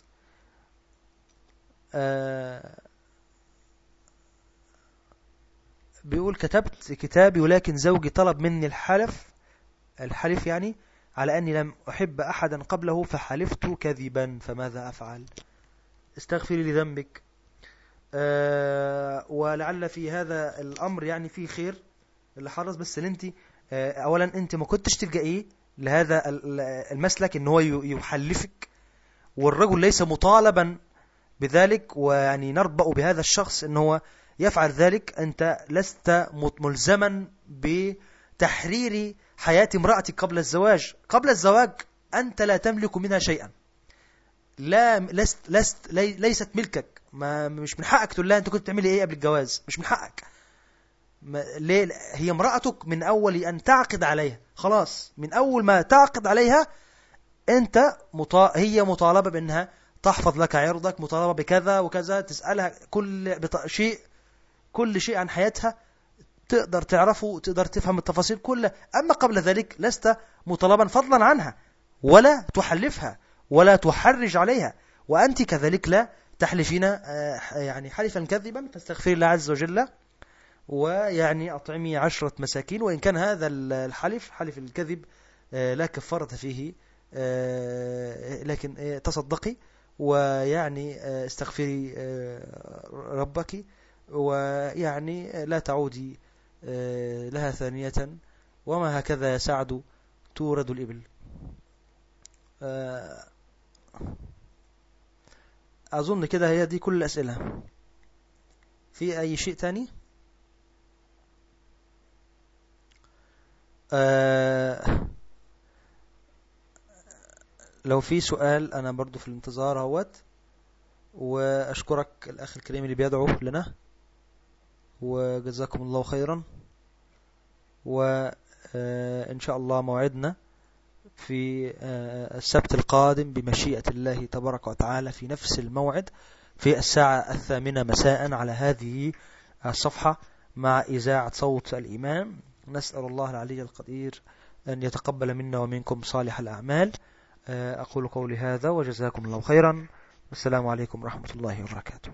بيقول كتبت كتابي ولكن زوجي طلب مني الحلف الحلف يعني على أني لم أحب أحدا قبله فحلفت كذبا فماذا أفعل؟ استغفري لذنبك. ولعل في هذا الأمر يعني فيه خير اللي حرص. بس ان انت أه أولا أنت ما كنتش تلجئيه لهذا المسلك إن هو يحلفك والرجل ليس مطالبا بذلك ويعني نربأ بهذا الشخص إن هو يفعل ذلك. أنت لست ملزما بتحرير حياة امرأتك قبل الزواج. قبل الزواج أنت لا تملك منها شيئا. لا لست, لست لي ليست ملكك. ما مش من حقك تقول لها أنت كنت تعملي إيه قبل الجواز؟ مش من حقك. ما ليه؟ هي امرأتك من أول أن تعقد عليها. خلاص. من أول ما تعقد عليها أنت مطا... هي مطالبة بأنها تحفظ لك عرضك مطالبة بكذا وكذا تسألها كل بط... شيء كل شيء عن حياتها تقدر تعرفه تقدر تفهم التفاصيل كلها. أما قبل ذلك لست مطالبا فضلا عنها ولا تحلفها ولا تحرج عليها. وأنت كذلك لا تحلفين يعني حلفا كذبا فاستغفر الله عز وجل ويعني أطعمي عشرة مساكين وإن كان هذا الحلف حلف الكذب لا كفارة فيه لكن تصدقي ويعني استغفري ربك ويعني لا تعودي لها ثانية وما هكذا سعد تورد الإبل. أظن كده هي دي كل الأسئلة. في أي شيء تاني؟ لو في سؤال أنا برضو في الانتظار أهوت. وأشكرك الأخ الكريم اللي بيدعو لنا. وجزاكم الله خيرا. وإن شاء الله موعدنا. في السبت القادم بمشيئة الله تبارك وتعالى في نفس الموعد في الساعة الثامنة مساء على هذه الصفحة مع إذاعة صوت الإمام. نسأل الله العلي القدير أن يتقبل منا ومنكم صالح الأعمال. أقول قولي هذا وجزاكم الله خيرا. والسلام عليكم ورحمة الله وبركاته.